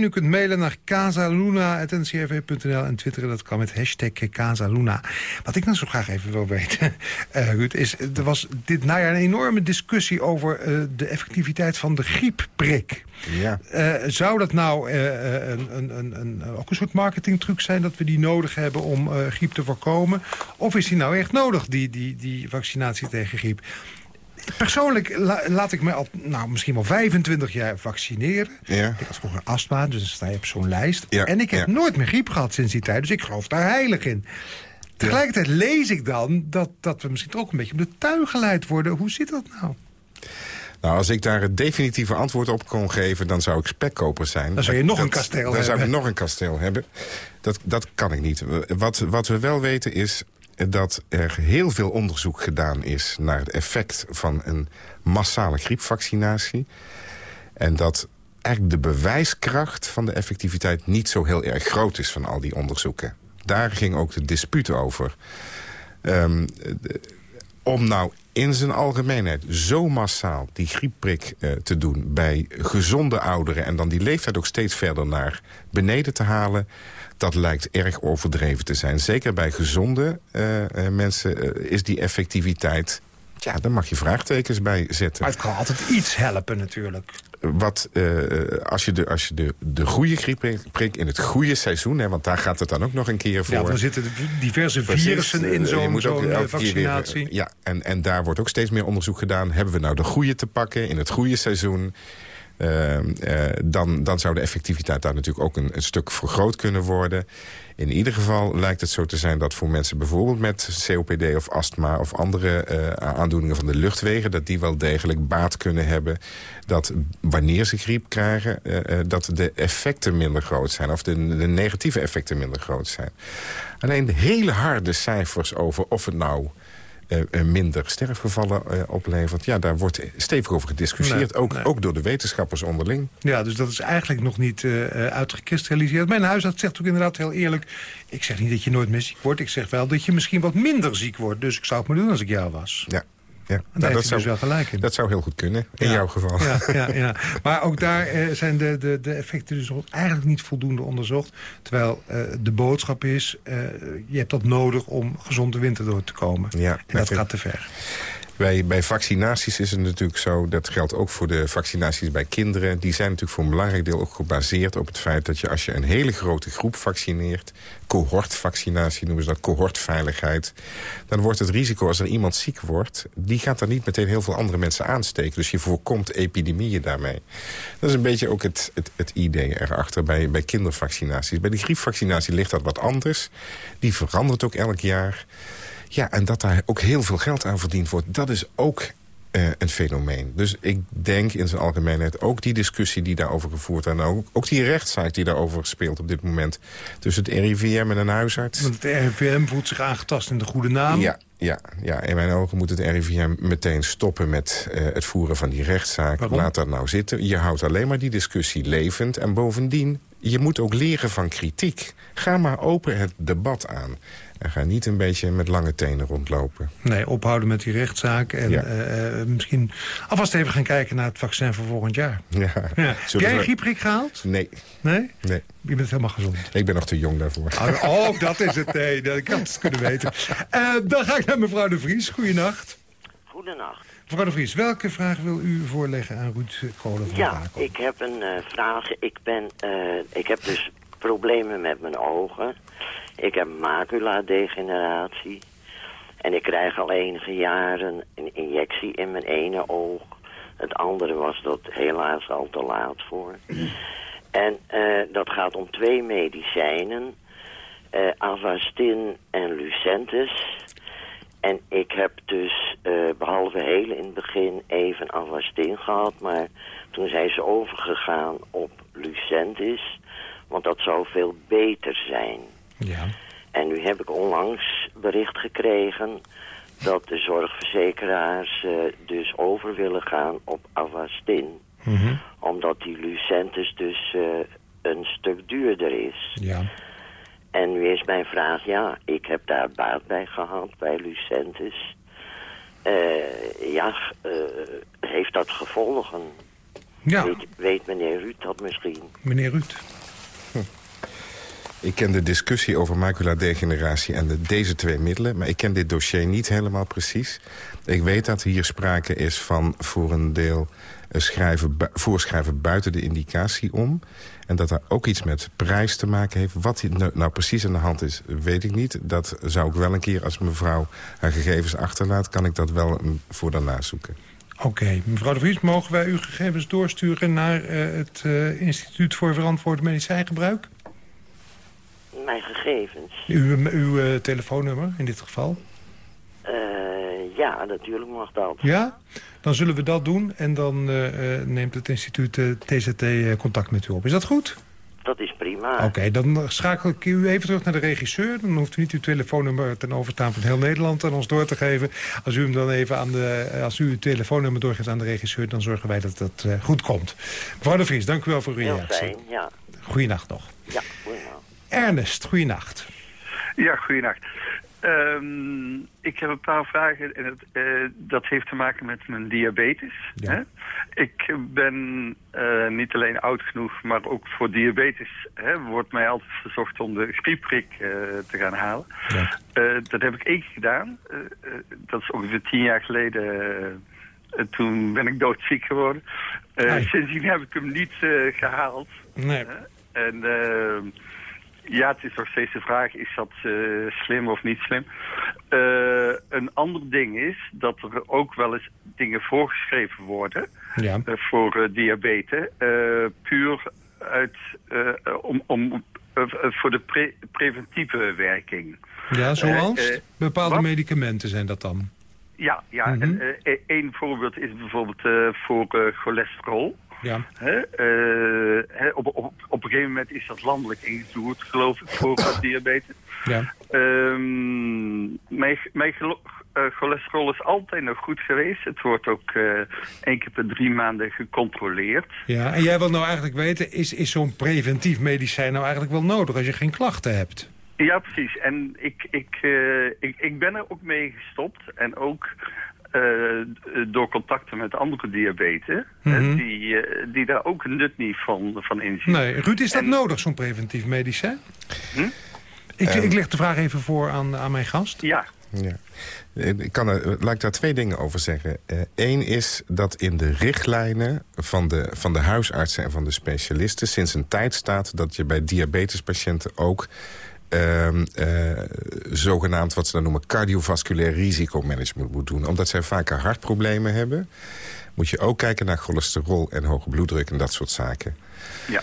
U kunt mailen naar casaluna.ncrv.nl en twitteren dat kan met hashtag Casaluna. Wat ik nou zo graag even wil weten uh, Ruud, is, er was dit najaar een enorme discussie over uh, de effectiviteit van de griepprik. Ja. Uh, zou dat nou een, een, een, een, ook een soort marketingtruc zijn dat we die nodig hebben om griep te voorkomen? Of is die nou echt nodig, die, die, die vaccinatie tegen griep? Persoonlijk laat ik me al nou, misschien wel 25 jaar vaccineren. Ja. Ik had vroeger astma, dus dan sta je op zo'n lijst. Ja. En ik heb nooit meer griep gehad sinds die tijd, dus ik geloof daar heilig in. Tegelijkertijd lees ik dan dat, dat we misschien toch ook een beetje op de tuin geleid worden. Hoe zit dat nou? Nou, als ik daar het definitieve antwoord op kon geven... dan zou ik spekkoper zijn. Dan zou je nog een kasteel dan hebben. Dan zou ik nog een kasteel hebben. Dat, dat kan ik niet. Wat, wat we wel weten is dat er heel veel onderzoek gedaan is... naar het effect van een massale griepvaccinatie. En dat eigenlijk de bewijskracht van de effectiviteit... niet zo heel erg groot is van al die onderzoeken daar ging ook de dispuut over. Um, om nou in zijn algemeenheid zo massaal die griepprik uh, te doen... bij gezonde ouderen en dan die leeftijd ook steeds verder naar beneden te halen... dat lijkt erg overdreven te zijn. Zeker bij gezonde uh, uh, mensen is die effectiviteit... Ja, daar mag je vraagtekens bij zetten. Het kan altijd iets helpen natuurlijk wat, uh, als je, de, als je de, de goede griepprik in het goede seizoen... Hè, want daar gaat het dan ook nog een keer voor. Ja, er zitten diverse virussen in eh, zo'n zo vaccinatie. Weer, ja, en, en daar wordt ook steeds meer onderzoek gedaan. Hebben we nou de goede te pakken in het goede seizoen? Uh, uh, dan, dan zou de effectiviteit daar natuurlijk ook een, een stuk vergroot kunnen worden. In ieder geval lijkt het zo te zijn dat voor mensen bijvoorbeeld met COPD of astma... of andere uh, aandoeningen van de luchtwegen... dat die wel degelijk baat kunnen hebben dat wanneer ze griep krijgen... Dat de effecten minder groot zijn of de, de negatieve effecten minder groot zijn. Alleen hele harde cijfers over of het nou eh, eh, minder sterfgevallen eh, oplevert. Ja, daar wordt stevig over gediscussieerd. Nee, ook, nee. ook door de wetenschappers onderling. Ja, dus dat is eigenlijk nog niet uitgekristalliseerd. Mijn huisarts zegt ook inderdaad heel eerlijk... ik zeg niet dat je nooit meer ziek wordt. Ik zeg wel dat je misschien wat minder ziek wordt. Dus ik zou het maar doen als ik jou was. Ja. Ja, Nou, dat, zou, dus wel gelijk in. dat zou heel goed kunnen, in Ja. jouw geval. Ja, ja, ja. Maar ook daar eh, zijn de, de, de effecten dus eigenlijk niet voldoende onderzocht. Terwijl eh, de boodschap is, eh, je hebt dat nodig om gezond de winter door te komen. Ja, en dat gaat te ver. Bij, bij vaccinaties is het natuurlijk zo, dat geldt ook voor de vaccinaties bij kinderen. Die zijn natuurlijk voor een belangrijk deel ook gebaseerd op het feit dat je als je een hele grote groep vaccineert, cohortvaccinatie noemen ze dat, cohortveiligheid, dan wordt het risico als er iemand ziek wordt, die gaat dan niet meteen heel veel andere mensen aansteken. Dus je voorkomt epidemieën daarmee. Dat is een beetje ook het, het, het idee erachter bij, bij kindervaccinaties. Bij de griepvaccinatie ligt dat wat anders. Die verandert ook elk jaar. Ja, en dat daar ook heel veel geld aan verdiend wordt... dat is ook eh, een fenomeen. Dus ik denk in zijn algemeenheid ook die discussie die daarover gevoerd wordt... en ook, ook die rechtszaak die daarover speelt op dit moment... tussen het RIVM en een huisarts. Want het RIVM voelt zich aangetast in de goede naam. Ja, ja, ja, in mijn ogen moet het RIVM meteen stoppen met eh, het voeren van die rechtszaak. Waarom? Laat dat nou zitten. Je houdt alleen maar die discussie levend. En bovendien, je moet ook leren van kritiek. Ga maar open het debat aan. En ga niet een beetje met lange tenen rondlopen. Nee, ophouden met die rechtszaak. En Ja. eh, eh, misschien alvast even gaan kijken naar het vaccin voor volgend jaar. Ja. Ja. Heb jij een griepprik gehaald? Nee, Nee? nee. Je bent helemaal gezond. Ik ben nog te jong daarvoor. Oh, oh, dat is het. Nee, dat ik had het kunnen weten. Eh, dan ga ik naar mevrouw de Vries. Goedenacht. Goedenacht. Mevrouw de Vries, welke vraag wil u voorleggen aan Ruud Kolen van Ja, ik heb een eh, vraag. Ik, ben, eh, ik heb dus problemen met mijn ogen. Ik heb maculadegeneratie. En ik krijg al enige jaren een injectie in mijn ene oog. Het andere was dat helaas al te laat voor. En eh, dat gaat om twee medicijnen. eh Avastin en Lucentis. En ik heb dus, eh, behalve heel in het begin, even Avastin gehad. Maar toen zijn ze overgegaan op Lucentis. Want dat zou veel beter zijn. Ja. En nu heb ik onlangs bericht gekregen dat de zorgverzekeraars eh, dus over willen gaan op Avastin. Mhm. Omdat die Lucentis dus eh, een stuk duurder is. Ja. En nu is mijn vraag, ja, ik heb daar baat bij gehad bij Lucentis. Eh, ja, heeft dat gevolgen? Ja, Weet, weet meneer Ruud dat misschien? meneer Ruud. Ik ken de discussie over maculadegeneratie en de, deze twee middelen... maar ik ken dit dossier niet helemaal precies. Ik weet dat hier sprake is van voor een deel eh, schrijven, voorschrijven buiten de indicatie om... en dat daar ook iets met prijs te maken heeft. Wat hier nou, nou precies aan de hand is, weet ik niet. Dat zou ik wel een keer, als mevrouw haar gegevens achterlaat... kan ik dat wel voor daarna zoeken. Oké, mevrouw de Vries, mogen wij uw gegevens doorsturen naar eh, het eh, Instituut voor Verantwoord Medicijngebruik? Mijn gegevens? Uw, uw eh, telefoonnummer in dit geval? Eh, ja, natuurlijk mag dat. Ja? Dan zullen we dat doen en dan eh, neemt het instituut TZT contact met u op. Is dat goed? Dat is prima. Oké, dan schakel ik u even terug naar de regisseur. Dan hoeft u niet uw telefoonnummer ten overstaan van heel Nederland aan ons door te geven. Als u hem dan even aan de, als u uw telefoonnummer doorgeeft aan de regisseur, dan zorgen wij dat dat goed komt. Mevrouw de Vries, dank u wel voor uw Heel reactie. fijn, ja. Goeienacht nog. Ja, goeienacht. Ernest, goeienacht. Ja, goeienacht. Ehm, ik heb een paar vragen en het, eh, dat heeft te maken met mijn diabetes. Ja. Hè? Ik ben eh, niet alleen oud genoeg, maar ook voor diabetes hè, wordt mij altijd verzocht om de griepprik eh, te gaan halen. Ja. Dat heb ik één keer gedaan. Dat is ongeveer tien jaar geleden. toen ben ik doodziek geworden. Sindsdien heb ik hem niet eh, gehaald. Nee. En eh, ja, het is nog steeds de vraag, is dat eh, slim of niet slim? Eh, een ander ding is dat er ook wel eens dingen voorgeschreven worden Ja. eh, voor diabetes. puur uit, om, om, voor de pre- preventieve werking. Ja, zoals? Bepaalde wat? medicamenten zijn dat dan? Ja, ja en één voorbeeld is bijvoorbeeld voor cholesterol. Ja. Hè? eh, hè, op, op, op een gegeven moment is dat landelijk ingevoerd, geloof ik, voor eh, diabetes. Ja. Ehm, mijn, mijn eh, cholesterol is altijd nog goed geweest. Het wordt ook uh, één keer per drie maanden gecontroleerd. Ja, en jij wil nou eigenlijk weten, is, is zo'n preventief medicijn nou eigenlijk wel nodig als je geen klachten hebt? Ja, precies. En ik, ik, uh, ik, ik ben er ook mee gestopt. En ook door contacten met andere diabetes, mm -hmm. die, die daar ook een nut niet van, van inzien. Nee, Ruud, is dat en... nodig, zo'n preventief medicijn? Hm? Ik, um, ik leg de vraag even voor aan, aan mijn gast. Ja. ja. Ik kan er, laat ik daar twee dingen over zeggen. Eén uh, is dat in de richtlijnen van de, van de huisartsen en van de specialisten... sinds een tijd staat dat je bij diabetespatiënten ook... Uh, uh, zogenaamd wat ze dan noemen cardiovasculair risicomanagement moet doen. Omdat zij vaker hartproblemen hebben... moet je ook kijken naar cholesterol en hoge bloeddruk en dat soort zaken. Ja.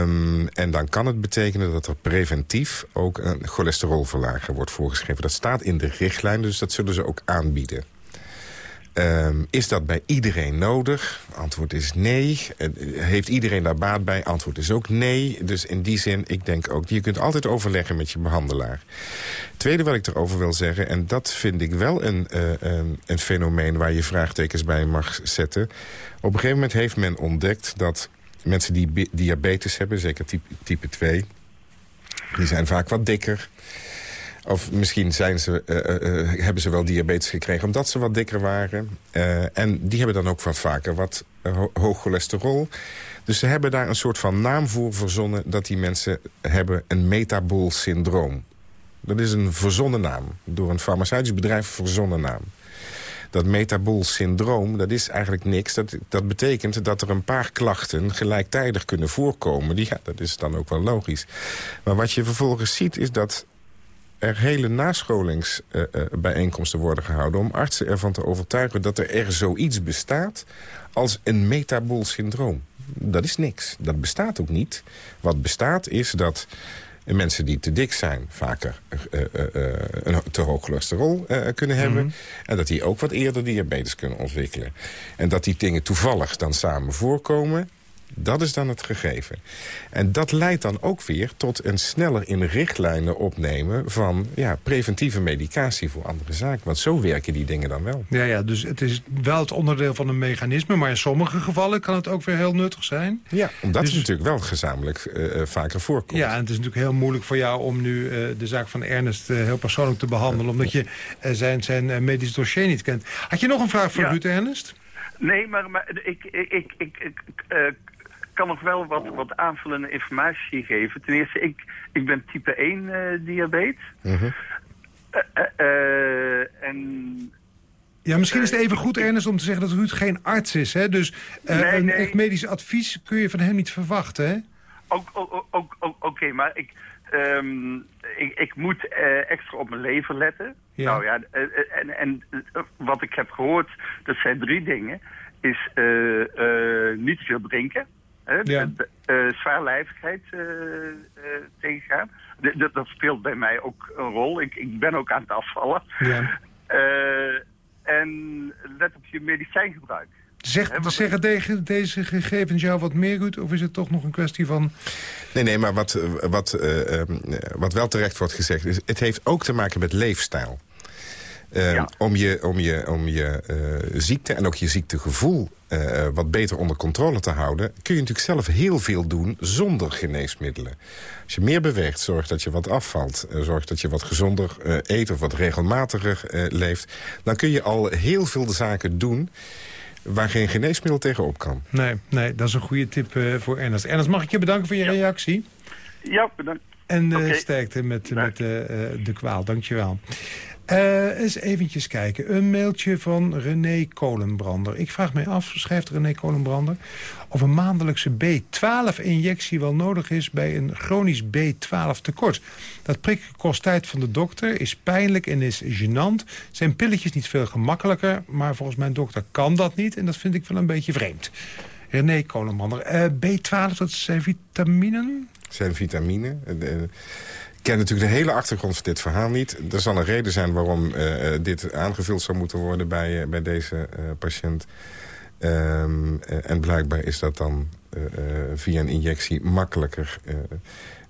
Um, en dan kan het betekenen dat er preventief ook een cholesterolverlager wordt voorgeschreven. Dat staat in de richtlijn, dus dat zullen ze ook aanbieden. Um, is dat bij iedereen nodig? Antwoord is nee. Heeft iedereen daar baat bij? Antwoord is ook nee. Dus in die zin, ik denk ook, je kunt altijd overleggen met je behandelaar. Tweede wat ik erover wil zeggen, en dat vind ik wel een, een, een fenomeen... waar je vraagtekens bij mag zetten. Op een gegeven moment heeft men ontdekt dat mensen die diabetes hebben, zeker type, type 2... die zijn vaak wat dikker. Of misschien zijn ze, uh, uh, hebben ze wel diabetes gekregen omdat ze wat dikker waren. En die hebben dan ook wat vaker wat hoog cholesterol. Dus ze hebben daar een soort van naam voor verzonnen... dat die mensen hebben een metabool syndroom. Dat is een verzonnen naam. Door een farmaceutisch bedrijf verzonnen naam dat metabool syndroom, dat is eigenlijk niks. Dat, dat betekent dat er een paar klachten gelijktijdig kunnen voorkomen. Die, ja, dat is dan ook wel logisch. Maar wat je vervolgens ziet is dat er hele nascholingsbijeenkomsten worden gehouden... om artsen ervan te overtuigen dat er, er zoiets bestaat als een metabool syndroom. Dat is niks. Dat bestaat ook niet. Wat bestaat is dat en mensen die te dik zijn vaker uh, uh, een te hoog cholesterol kunnen hebben. Mm -hmm. En dat die ook wat eerder diabetes kunnen ontwikkelen. En dat die dingen toevallig dan samen voorkomen... Dat is dan het gegeven. En dat leidt dan ook weer tot een sneller in richtlijnen opnemen... van ja, preventieve medicatie voor andere zaken. Want zo werken die dingen dan wel. Ja, ja, dus het is wel het onderdeel van een mechanisme... maar in sommige gevallen kan het ook weer heel nuttig zijn. Ja, omdat dus, het natuurlijk wel gezamenlijk uh, vaker voorkomt. Ja, en het is natuurlijk heel moeilijk voor jou om nu uh, de zaak van Ernest uh, heel persoonlijk te behandelen... omdat je zijn, zijn medisch dossier niet kent. Had je nog een vraag voor ja. Ruud Ernest? Nee, maar, maar ik, ik, ik, ik, kan nog wel wat, wat aanvullende informatie geven. Ten eerste, ik, ik ben type 1 uh, diabetes. Uh -huh. uh, en... Ja, misschien is het even goed, Ernest, om te zeggen dat Ruud geen arts is. Hè? Dus nee, een nee. echt medisch advies kun je van hem niet verwachten, hè? Ook, ook, ook, ook Oké, okay, maar ik, um, ik, ik moet uh, extra op mijn leven letten. Ja. Nou ja, uh, en, en wat ik heb gehoord, dat zijn drie dingen. Is uh, niet te veel drinken. Hè, ja. uh, zwaarlijvigheid uh, uh, tegengaan. D dat speelt bij mij ook een rol. Ik, ik ben ook aan het afvallen. Ja. en let op je medicijngebruik. Zeg, He, zeggen deze, deze gegevens jou wat meer, goed? Of is het toch nog een kwestie van... Nee, nee, maar wat, wat, uh, um, wat wel terecht wordt gezegd... is het heeft ook te maken met leefstijl. Uh, ja. Om je, om je, om je uh, ziekte en ook je ziektegevoel uh, wat beter onder controle te houden... kun je natuurlijk zelf heel veel doen zonder geneesmiddelen. Als je meer beweegt, zorg dat je wat afvalt... zorg dat je wat gezonder eet of wat regelmatiger leeft... dan kun je al heel veel zaken doen waar geen geneesmiddel tegenop kan. Nee, nee dat is een goede tip voor Ernest. Ernest, mag ik je bedanken voor je ja. reactie? Ja, bedankt. En okay. sterkte met, met de kwaal, dankjewel. Uh, eens eventjes kijken. Een mailtje van René Kolenbrander. Ik vraag mij af, schrijft René Kolenbrander... of een maandelijkse B12-injectie wel nodig is... bij een chronisch B12 tekort. Dat prikken kost tijd van de dokter, is pijnlijk en is gênant. Zijn pilletjes niet veel gemakkelijker... maar volgens mijn dokter kan dat niet... en dat vind ik wel een beetje vreemd. René Kolenbrander. Uh, B12, dat zijn vitaminen? zijn vitamine. Ik ken natuurlijk de hele achtergrond van dit verhaal niet. Er zal een reden zijn waarom uh, dit aangevuld zou moeten worden bij, uh, bij deze patiënt. Um, en blijkbaar is dat dan via een injectie makkelijker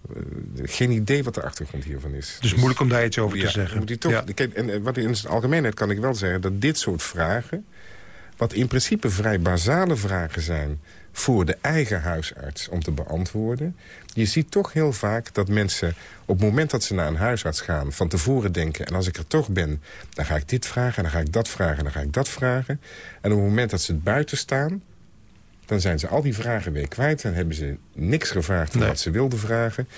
Eh, geen idee wat de achtergrond hiervan is. Dus moeilijk om daar iets over te zeggen. moet toch, Ja. en eh, wat in zijn algemeenheid kan ik wel zeggen... dat dit soort vragen, wat in principe vrij basale vragen zijn... voor de eigen huisarts om te beantwoorden... je ziet toch heel vaak dat mensen op het moment dat ze naar een huisarts gaan... van tevoren denken, en als ik er toch ben... dan ga ik dit vragen, en dan ga ik dat vragen, en dan ga ik dat vragen. En op het moment dat ze het buiten staan... dan zijn ze al die vragen weer kwijt... en hebben ze niks gevraagd van Nee. wat ze wilden vragen.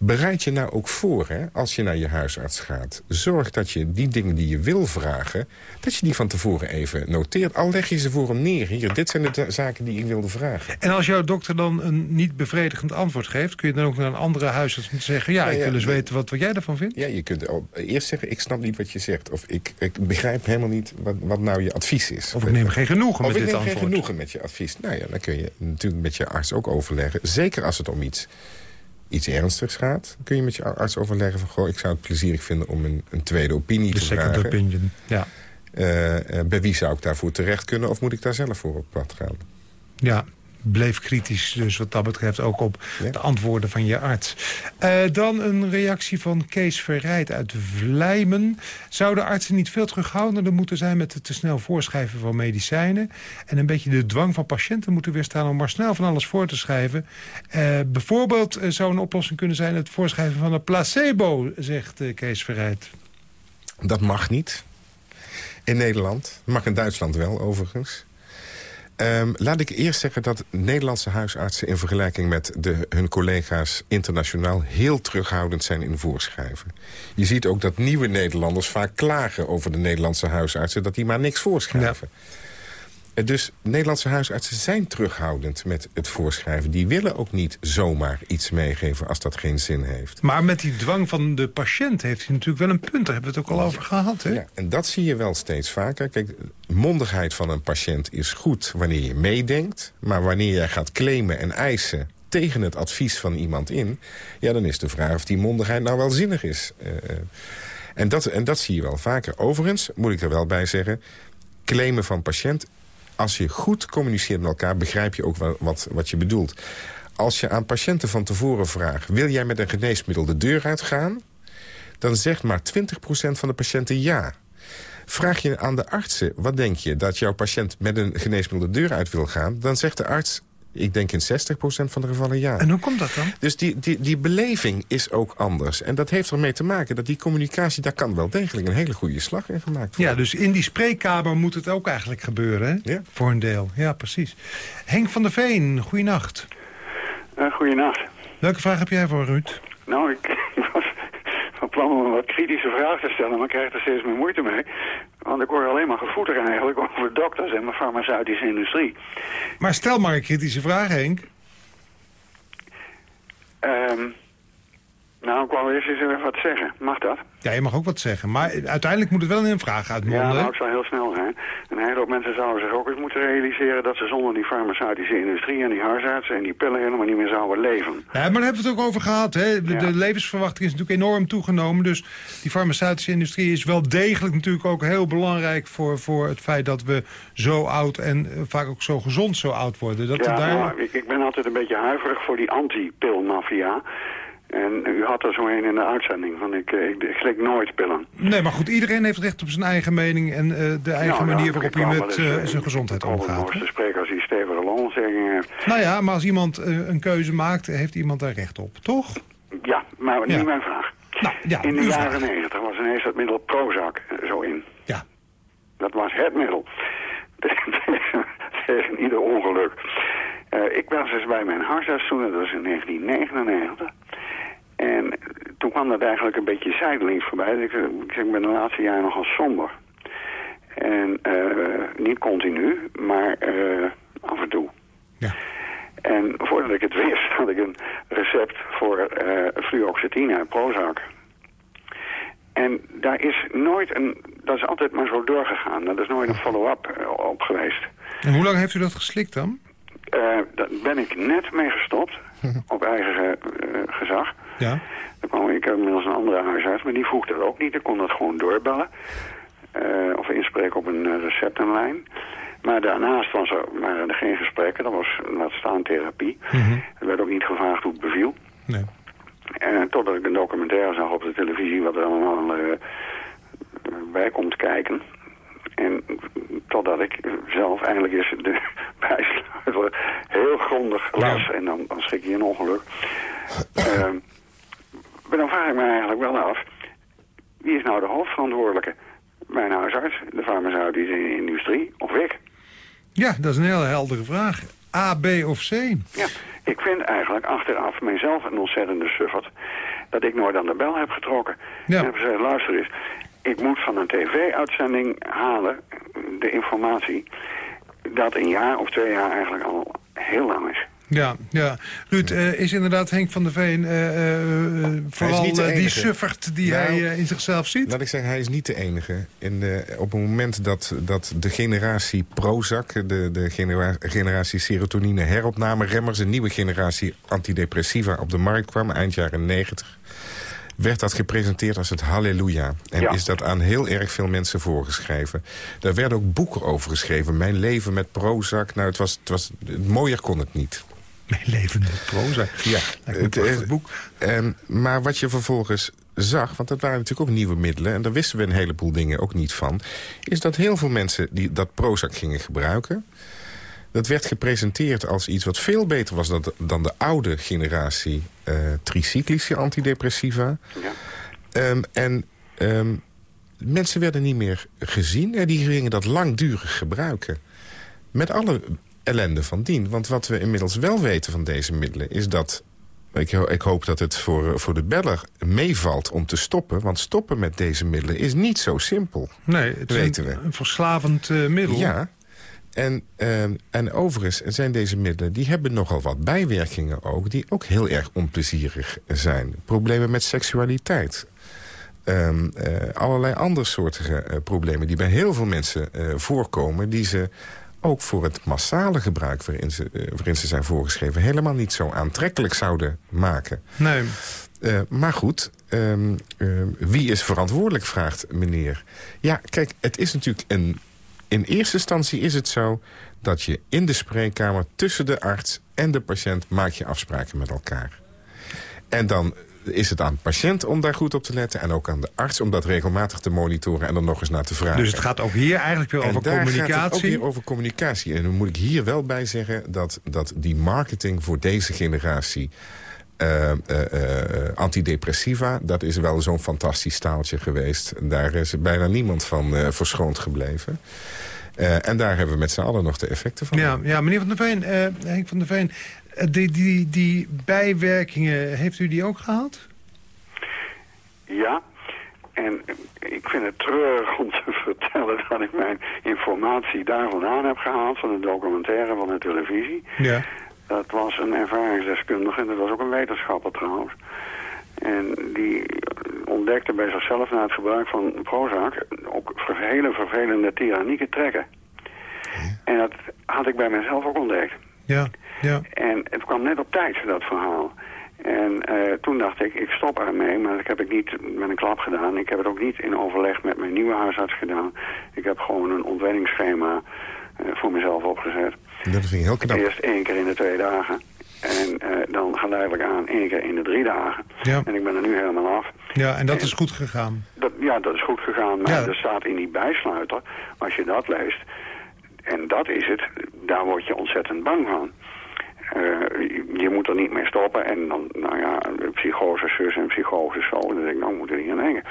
Bereid je nou ook voor, hè, als je naar je huisarts gaat. Zorg dat je die dingen die je wil vragen... dat je die van tevoren even noteert. Al leg je ze voor hem neer. Hier, dit zijn de zaken die ik wilde vragen. En als jouw dokter dan een niet bevredigend antwoord geeft... kun je dan ook naar een andere huisarts zeggen... ja, Ja, ik wil eens weten wat, wat jij ervan vindt. Ja, je kunt al eerst zeggen, ik snap niet wat je zegt. Of ik, ik begrijp helemaal niet wat, wat nou je advies is. Of ik neem geen genoegen Of met ik dit neem geen antwoord. genoegen met je advies. Nou ja, dan kun je natuurlijk met je arts ook overleggen. Zeker als het om iets, iets ernstigs gaat. Kun je met je arts overleggen van... Goh, ik zou het plezierig vinden om een, een tweede opinie De te second vragen. opinion, ja. Eh, eh, bij wie zou ik daarvoor terecht kunnen? Of moet ik daar zelf voor op pad gaan? Ja, bleef kritisch dus wat dat betreft ook op Ja. de antwoorden van je arts. Eh, dan een reactie van Kees Verrijd uit Vlijmen. Zouden artsen niet veel terughoudender moeten zijn... met het te snel voorschrijven van medicijnen... en een beetje de dwang van patiënten moeten weerstaan... om maar snel van alles voor te schrijven? Eh, bijvoorbeeld eh, zou een oplossing kunnen zijn... het voorschrijven van een placebo, zegt Kees Verrijd. Dat mag niet. In Nederland. Mag in Duitsland wel, overigens. Ehm, laat ik eerst zeggen dat Nederlandse huisartsen... in vergelijking met de, hun collega's internationaal... heel terughoudend zijn in voorschrijven. Je ziet ook dat nieuwe Nederlanders vaak klagen over de Nederlandse huisartsen... dat die maar niks voorschrijven. Dus Nederlandse huisartsen zijn terughoudend met het voorschrijven. Die willen ook niet zomaar iets meegeven als dat geen zin heeft. Maar met die dwang van de patiënt heeft hij natuurlijk wel een punt. Daar hebben we het ook al over gehad, hè? Ja, en dat zie je wel steeds vaker. Kijk, mondigheid van een patiënt is goed wanneer je meedenkt. Maar wanneer jij gaat claimen en eisen tegen het advies van iemand in... ja, dan is de vraag of die mondigheid nou wel zinnig is. Eh, eh, en, dat, en dat zie je wel vaker. Overigens, moet ik er wel bij zeggen... claimen van patiënt... als je goed communiceert met elkaar... begrijp je ook wel wat, wat je bedoelt. Als je aan patiënten van tevoren vraagt... wil jij met een geneesmiddel de deur uitgaan... dan zegt maar 20% van de patiënten ja. Vraag je aan de artsen, wat denk je... dat jouw patiënt met een geneesmiddel de deur uit wil gaan... dan zegt de arts, ik denk in 60% van de gevallen ja. En hoe komt dat dan? Dus die, die, die beleving is ook anders. En dat heeft ermee te maken dat die communicatie... daar kan wel degelijk een hele goede slag in gemaakt worden. Ja, dus in die spreekkamer moet het ook eigenlijk gebeuren, hè? Ja. Voor een deel, ja, precies. Henk van der Veen, goeienacht. Uh, goeienacht. Welke vraag heb jij voor Ruud? Nou, ik om een wat kritische vraag te stellen, maar ik krijg er steeds meer moeite mee. Want ik hoor alleen maar gevoeter eigenlijk over dokters en de farmaceutische industrie. Maar stel maar een kritische vraag, Henk. Um, nou, ik wou eerst eens even wat zeggen. Mag dat? Ja, je mag ook wat zeggen. Maar uiteindelijk moet het wel in een vraag uitmonden. Ja, nou, ik zal heel snel zijn. Een hele hoop mensen zouden zich ook eens moeten realiseren... dat ze zonder die farmaceutische industrie en die huisartsen en die pillen helemaal niet meer zouden leven. Ja, maar daar hebben we het ook over gehad. Hè? De, Ja. de levensverwachting is natuurlijk enorm toegenomen. Dus die farmaceutische industrie is wel degelijk natuurlijk ook heel belangrijk... voor, voor het feit dat we zo oud en eh, vaak ook zo gezond zo oud worden. Dat ja, daar... nou, ik, ik ben altijd een beetje huiverig voor die anti-pilmafia... En u had er zo een in de uitzending van ik, eh, ik, ik slik nooit pillen. Nee, maar goed, iedereen heeft recht op zijn eigen mening... en eh, de eigen Nou, manier waarop ik hij met eh, zijn gezondheid Ik omgaat. mooiste spreken als hij stevige heeft. Nou ja, maar als iemand een keuze maakt, heeft iemand daar recht op, toch? Ja, maar Ja. mijn vraag. Nou, ja, in de jaren negentig was ineens dat middel Prozac zo in. Ja. Dat was het middel. Tegen ieder ongeluk. Eh, ik was dus bij mijn huisarts toen, dat was in 1999. En toen kwam dat eigenlijk een beetje zijdelings voorbij. Ik, eh, ik ik ben de laatste jaren nogal somber. En eh, niet continu, maar af en toe. Ja. En voordat ik het wist had ik een recept voor eh fluoxetine, Prozac. En daar is nooit een... Dat is altijd maar zo doorgegaan. Dat is nooit een follow-up op geweest. En hoe lang heeft u dat geslikt dan? Eh, daar ben ik net mee gestopt. op eigen eh, gezag. Ja. Dan kwam ik inmiddels een andere huisarts, maar die vroeg dat ook niet. Ik kon dat gewoon doorbellen. Eh, of inspreken op een receptenlijn. Maar daarnaast was er, waren er geen gesprekken. Dat was, laat staan, therapie. Er werd ook niet gevraagd hoe het beviel. Nee. dat ik een documentaire zag op de televisie... wat er allemaal bij komt kijken. En totdat ik zelf eigenlijk eens de bijsluiter heel grondig las. En dan, dan schrik je een ongeluk. Ehm, maar dan vraag ik me eigenlijk wel af... wie is nou de hoofdverantwoordelijke? Mijn huisarts, de farmaceutische industrie of ik? Ja, dat is een hele heldere vraag. A, B of C? Ja, ik vind eigenlijk achteraf mijzelf een ontzettende suffert... dat ik nooit aan de bel heb getrokken. Ja. En heb gezegd, luister eens, ik moet van een tv-uitzending halen de informatie... dat een jaar of twee jaar eigenlijk al heel lang is. Ja, ja. Ruud, eh, is inderdaad Henk van der Veen eh, eh, vooral die suffert die Nou, hij eh, in zichzelf ziet? Laat ik zeggen, hij is niet de enige. In de, op het moment dat, dat de generatie Prozac, de, de genera- generatie serotonine heropname remmers... een nieuwe generatie antidepressiva op de markt kwam, eind jaren 90 werd dat gepresenteerd als het halleluja. En Ja. is dat aan heel erg veel mensen voorgeschreven. Daar werden ook boeken over geschreven. Mijn leven met Prozac. Nou, het was, het was, mooier kon het niet. Mijn leven met Prozac. Ja, Lijkt me een prachtig boek. Ehm, maar wat je vervolgens zag, want dat waren natuurlijk ook nieuwe middelen... en daar wisten we een heleboel dingen ook niet van... is dat heel veel mensen die dat Prozac gingen gebruiken... dat werd gepresenteerd als iets wat veel beter was... dan de, dan de oude generatie eh, tricyclische antidepressiva. Ja. Ehm, en ehm, mensen werden niet meer gezien en die gingen dat langdurig gebruiken. Met alle ellende van dien. Want wat we inmiddels wel weten van deze middelen... is dat, ik, ik hoop dat het voor, voor de beller meevalt om te stoppen... want stoppen met deze middelen is niet zo simpel. Nee, het is weten een, we. een verslavend eh, middel. Ja, en, ehm, en overigens zijn deze middelen... die hebben nogal wat bijwerkingen ook... die ook heel erg onplezierig zijn. Problemen met seksualiteit. Ehm, eh, allerlei andere soortige eh, problemen die bij heel veel mensen eh, voorkomen... die ze ook voor het massale gebruik waarin ze, waarin ze zijn voorgeschreven... helemaal niet zo aantrekkelijk zouden maken. Nee. Maar goed, ehm, wie is verantwoordelijk, vraagt meneer. Ja, kijk, het is natuurlijk een... In eerste instantie is het zo dat je in de spreekkamer... tussen de arts en de patiënt maak je afspraken met elkaar. En dan is het aan de patiënt om daar goed op te letten... en ook aan de arts om dat regelmatig te monitoren... en er nog eens naar te vragen. Dus het gaat ook hier eigenlijk weer En over daar gaat het ook communicatie. weer over communicatie. En dan moet ik hier wel bij zeggen dat, dat die marketing voor deze generatie... eh, eh, eh, antidepressiva, dat is wel zo'n fantastisch staaltje geweest. Daar is bijna niemand van eh, verschoond gebleven. Eh, en daar hebben we met z'n allen nog de effecten van. Ja, ja, meneer Van der Veen, eh, Henk van der Veen... die, die, die bijwerkingen, heeft u die ook gehad? Ja, en ik vind het treurig om te vertellen dat ik mijn informatie daar vandaan heb gehaald... van de documentaire van de televisie. Ja. Dat was een ervaringsdeskundige en dat was ook een wetenschapper trouwens. En die ontdekte bij zichzelf na het gebruik van Prozac ook hele vervelende tyrannieke trekken. En dat had ik bij mezelf ook ontdekt. Ja, ja. En het kwam net op tijd, dat verhaal. En eh, toen dacht ik, ik stop ermee, maar dat heb ik niet met een klap gedaan. Ik heb het ook niet in overleg met mijn nieuwe huisarts gedaan. Ik heb gewoon een ontwenningsschema eh, voor mezelf opgezet. Dat ik heel knap. Eerst één keer in de twee dagen. En eh, dan geleidelijk aan één keer in de drie dagen. Ja. En ik ben er nu helemaal af. ja, en dat is goed gegaan. Dat, ja, dat is goed gegaan. Maar Ja. er staat in die bijsluiter, als je dat leest... en dat is het, daar word je ontzettend bang van. Eh, je, moet er niet mee stoppen. En dan, nou ja, psychose zus en psychose zo. Dan denk ik, nou moet er niet aan denken.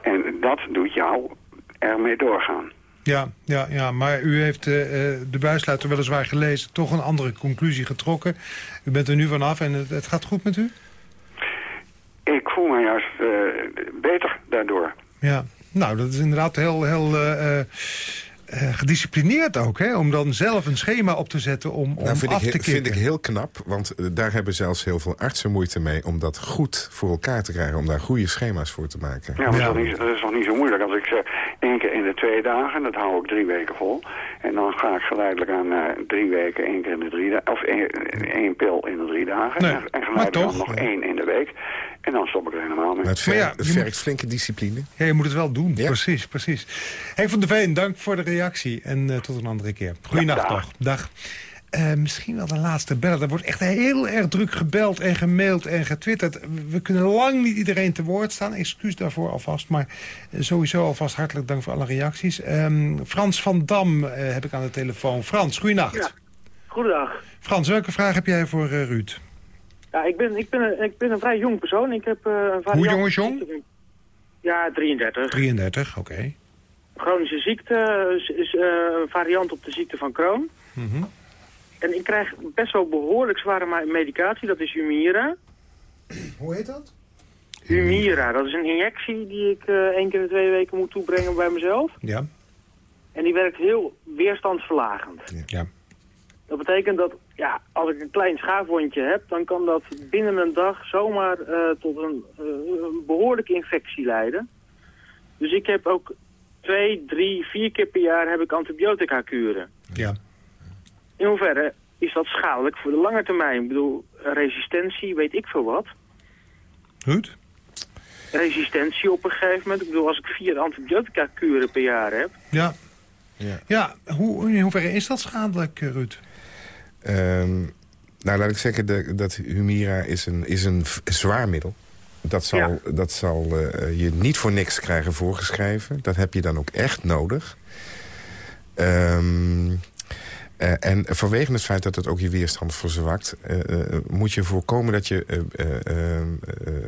En dat doet jou ermee doorgaan. Ja, ja, ja, maar u heeft eh, de buissluiter weliswaar gelezen... toch een andere conclusie getrokken. U bent er nu vanaf en het, het gaat goed met u? Ik voel me juist beter daardoor. Ja, nou, dat is inderdaad heel, heel eh, eh, gedisciplineerd ook, hè? Om dan zelf een schema op te zetten om, om Nou, vind, af ik, te kicken. vind ik heel knap, want eh, daar hebben zelfs heel veel artsen moeite mee... om dat goed voor elkaar te krijgen, om daar goede schema's voor te maken. Ja, maar Ja. Dat, is dat is toch niet zo moeilijk. Als ik zeg één keer in de twee dagen, dat hou ik drie weken vol. En dan ga ik geleidelijk aan naar drie weken, één keer in de drie dagen. Of één, één pil in de drie dagen. Nee, en, en geleidelijk toch, aan nog één in de week. En dan stop ik er helemaal mee. Maar het vergt, ja, vergt flinke discipline. Ja, je moet het wel doen, Ja. precies, precies. Henk van der Veen, dank voor de reactie. En eh, tot een andere keer. Goeienacht Ja, dag. toch. Dag. Eh, misschien wel de laatste bellen. Er wordt echt heel erg druk gebeld en gemaild en getwitterd. We kunnen lang niet iedereen te woord staan. Excuus daarvoor alvast. Maar sowieso alvast hartelijk dank voor alle reacties. Ehm, Frans van Dam eh, heb ik aan de telefoon. Frans, goeienacht. Ja. Goedendag. Frans, welke vraag heb jij voor eh, Ruud? Ja, ik ben, ik, ben een, ik ben een vrij jong persoon. Ik heb, een variant... Hoe jong is jong? Ja, 33. 33, oké. Chronische ziekte is, is, een variant op de ziekte van Crohn. Mhm. En ik krijg best wel behoorlijk zware medicatie. Dat is Humira. Hoe heet dat? Humira, dat is een injectie die ik eh één keer in de twee weken moet toebrengen bij mezelf. Ja. En die werkt heel weerstandsverlagend. Ja. Dat betekent dat ja, als ik een klein schaafwondje heb, dan kan dat binnen een dag zomaar eh, tot een, eh, een behoorlijke infectie leiden. Dus ik heb ook twee, drie, vier keer per jaar heb ik antibiotica kuren. Ja. In hoeverre is dat schadelijk voor de lange termijn? Ik bedoel, resistentie, weet ik veel wat. Ruud? Resistentie op een gegeven moment. Ik bedoel, als ik vier antibiotica kuren per jaar heb, Ja. Ja. Ja, hoe, in hoeverre is dat schadelijk, eh, Ruud? Ehm, nou, laat ik zeggen de, dat Humira is een, is een zwaar middel. Dat zal, dat zal eh, je niet voor niks krijgen voorgeschreven. Dat heb je dan ook echt nodig. Ehm, eh, en vanwege het feit dat het ook je weerstand verzwakt... eh, eh, moet je voorkomen dat je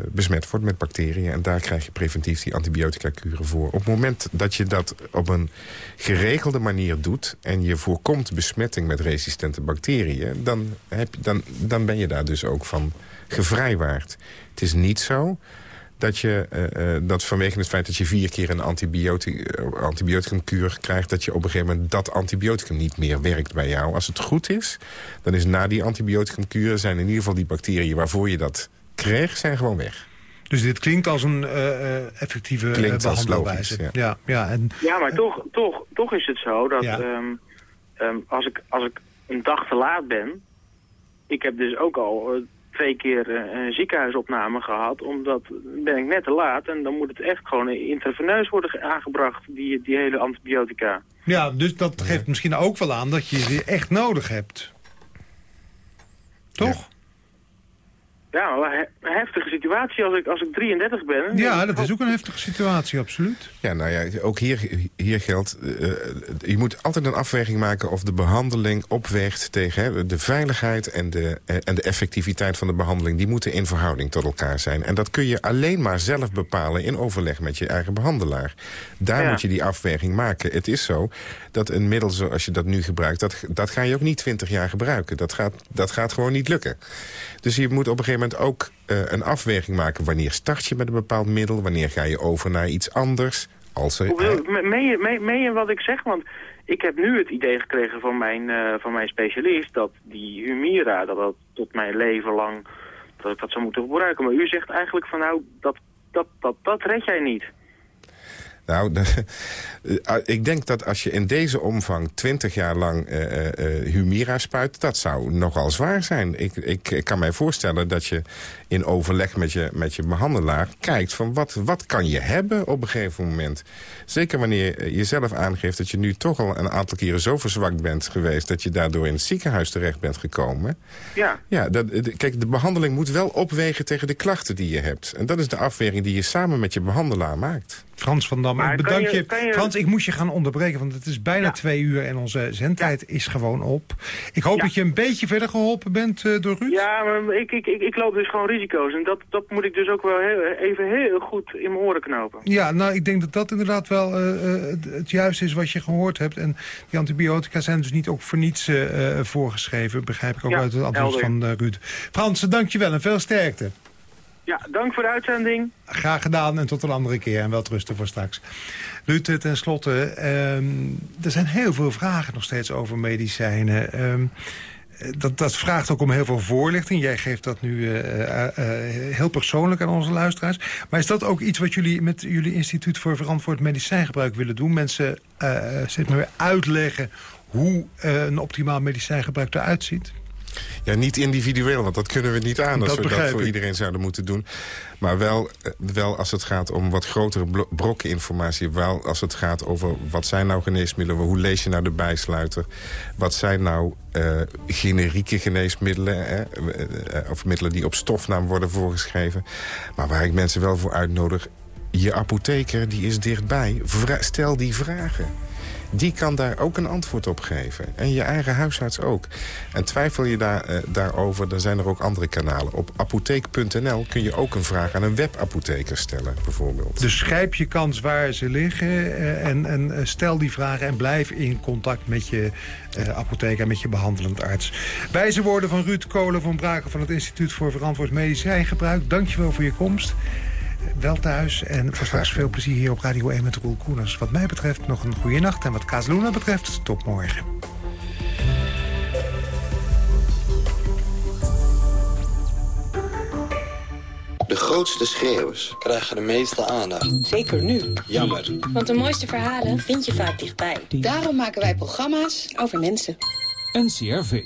besmet wordt met bacteriën. En daar krijg je preventief die antibiotica-kuren voor. Op het moment dat je dat op een geregelde manier doet... en je voorkomt besmetting met resistente bacteriën... dan, heb, dan, dan ben je daar dus ook van gevrijwaard. Het is niet zo dat je eh, eh, dat vanwege het feit dat je vier keer een antibiotic, eh, antibioticumkuur krijgt... dat je op een gegeven moment dat antibioticum niet meer werkt bij jou. Als het goed is, dan is na die antibioticumkuur... zijn in ieder geval die bacteriën waarvoor je dat kreeg, zijn gewoon weg. Dus dit klinkt als een eh, eh, effectieve Klinkt als behandelwijze. logisch, ja. Ja, en, Ja, maar toch, toch, toch is het zo dat Ja. ehm, ehm, als, ik, als ik een dag te laat ben... Ik heb dus ook al twee keer eh, een ziekenhuisopname gehad... omdat ben ik net te laat en dan moet het echt gewoon intraveneus worden ge- aangebracht... die, die hele antibiotica. ja, dus dat geeft misschien ook wel aan dat je ze echt nodig hebt. Toch? Ja, een heftige situatie als ik, als ik 33 ben. Ja, dat is ook een heftige situatie, absoluut. Ja, nou ja, ook hier, hier geldt... eh, je moet altijd een afweging maken of de behandeling opweegt tegen hè, de veiligheid en de, eh, en de effectiviteit van de behandeling. Die moeten in verhouding tot elkaar zijn. En dat kun je alleen maar zelf bepalen in overleg met je eigen behandelaar. Daar Ja. moet je die afweging maken. Het is zo dat een middel zoals je dat nu gebruikt... dat, dat ga je ook niet 20 jaar gebruiken. Dat gaat, dat gaat gewoon niet lukken. Dus je moet op een gegeven moment ook eh, een afweging maken. Wanneer start je met een bepaald middel? Wanneer ga je over naar iets anders? Als er, Hoe bedoel, me- meen, je, meen, meen je wat ik zeg? Want ik heb nu het idee gekregen van mijn, eh, van mijn specialist... dat die Humira, dat dat tot mijn leven lang... dat ik dat zou moeten gebruiken. Maar u zegt eigenlijk van nou, dat, dat, dat, dat red jij niet. Nou, eh, ik denk dat als je in deze omvang 20 jaar lang eh, Humira spuit... dat zou nogal zwaar zijn. Ik, ik, ik kan mij voorstellen dat je in overleg met je, met je behandelaar kijkt... van wat, wat kan je hebben op een gegeven moment. Zeker wanneer je zelf aangeeft dat je nu toch al een aantal keren zo verzwakt bent geweest... dat je daardoor in het ziekenhuis terecht bent gekomen. Ja, Ja, dat, de- kijk, de behandeling moet wel opwegen tegen de klachten die je hebt. En dat is de afweging die je samen met je behandelaar maakt. Frans van Dam, ik bedank je- je. kan je- Frans, ik moest je gaan onderbreken, want het is bijna Ja. twee uur en onze zendtijd is gewoon op. Ik hoop Ja. dat je een beetje verder geholpen bent eh, door Ruud. ja maar ik, ik, ik, ik loop dus gewoon risico's. En dat, dat moet ik dus ook wel heel, even heel goed in mijn oren knopen. Ja, nou, ik denk dat dat inderdaad wel eh, eh, het, juiste is wat je gehoord hebt. En die antibiotica zijn dus niet ook voor niets eh, voorgeschreven, begrijp ik ook Ja, uit het antwoord helder. van Ruud. Frans, dankjewel en veel sterkte. Ja, dank voor de uitzending. Graag gedaan en tot een andere keer. En wel rusten voor straks. Ruud, ten slotte, ehm, er zijn heel veel vragen nog steeds over medicijnen. Ehm, eh, dat, dat vraagt ook om heel veel voorlichting. Jij geeft dat nu eh, eh, eh, heel persoonlijk aan onze luisteraars. Maar is dat ook iets wat jullie met jullie Instituut voor Verantwoord Medicijngebruik willen doen? Mensen uh, maar uitleggen hoe een optimaal medicijngebruik eruit ziet? Ja, niet individueel, want dat kunnen we niet aan... als Dat we dat voor ik. iedereen zouden moeten doen. Maar wel, eh, wel als het gaat om wat grotere brokken informatie. Wel als het gaat over wat zijn nou geneesmiddelen... hoe lees je nou de bijsluiter? Wat zijn nou eh, generieke geneesmiddelen... Hè? eh, of middelen die op stofnaam worden voorgeschreven. Maar waar ik mensen wel voor uitnodig... je apotheker die is dichtbij. Vra- stel die vragen die kan daar ook een antwoord op geven. En je eigen huisarts ook. En twijfel je daar, eh, daarover, dan zijn er ook andere kanalen. Op apotheek.nl kun je ook een vraag aan een webapotheker stellen, bijvoorbeeld. Dus grijp je kans waar ze liggen eh, en, en eh, stel die vragen... en blijf in contact met je apotheker, met je behandelend arts. Wijze woorden van Ruud Kolen van Braken... van het Instituut voor Verantwoord Medicijngebruik. Dankjewel voor je komst. Wel thuis en voor straks veel plezier hier op Radio 1 met Roel Koeners. Wat mij betreft nog een goede nacht en wat Kazeluna betreft tot morgen. De grootste schreeuwers krijgen de meeste aandacht. Zeker nu. Jammer. Want de mooiste verhalen vind je vaak dichtbij. Daarom maken wij programma's over mensen. NCRV.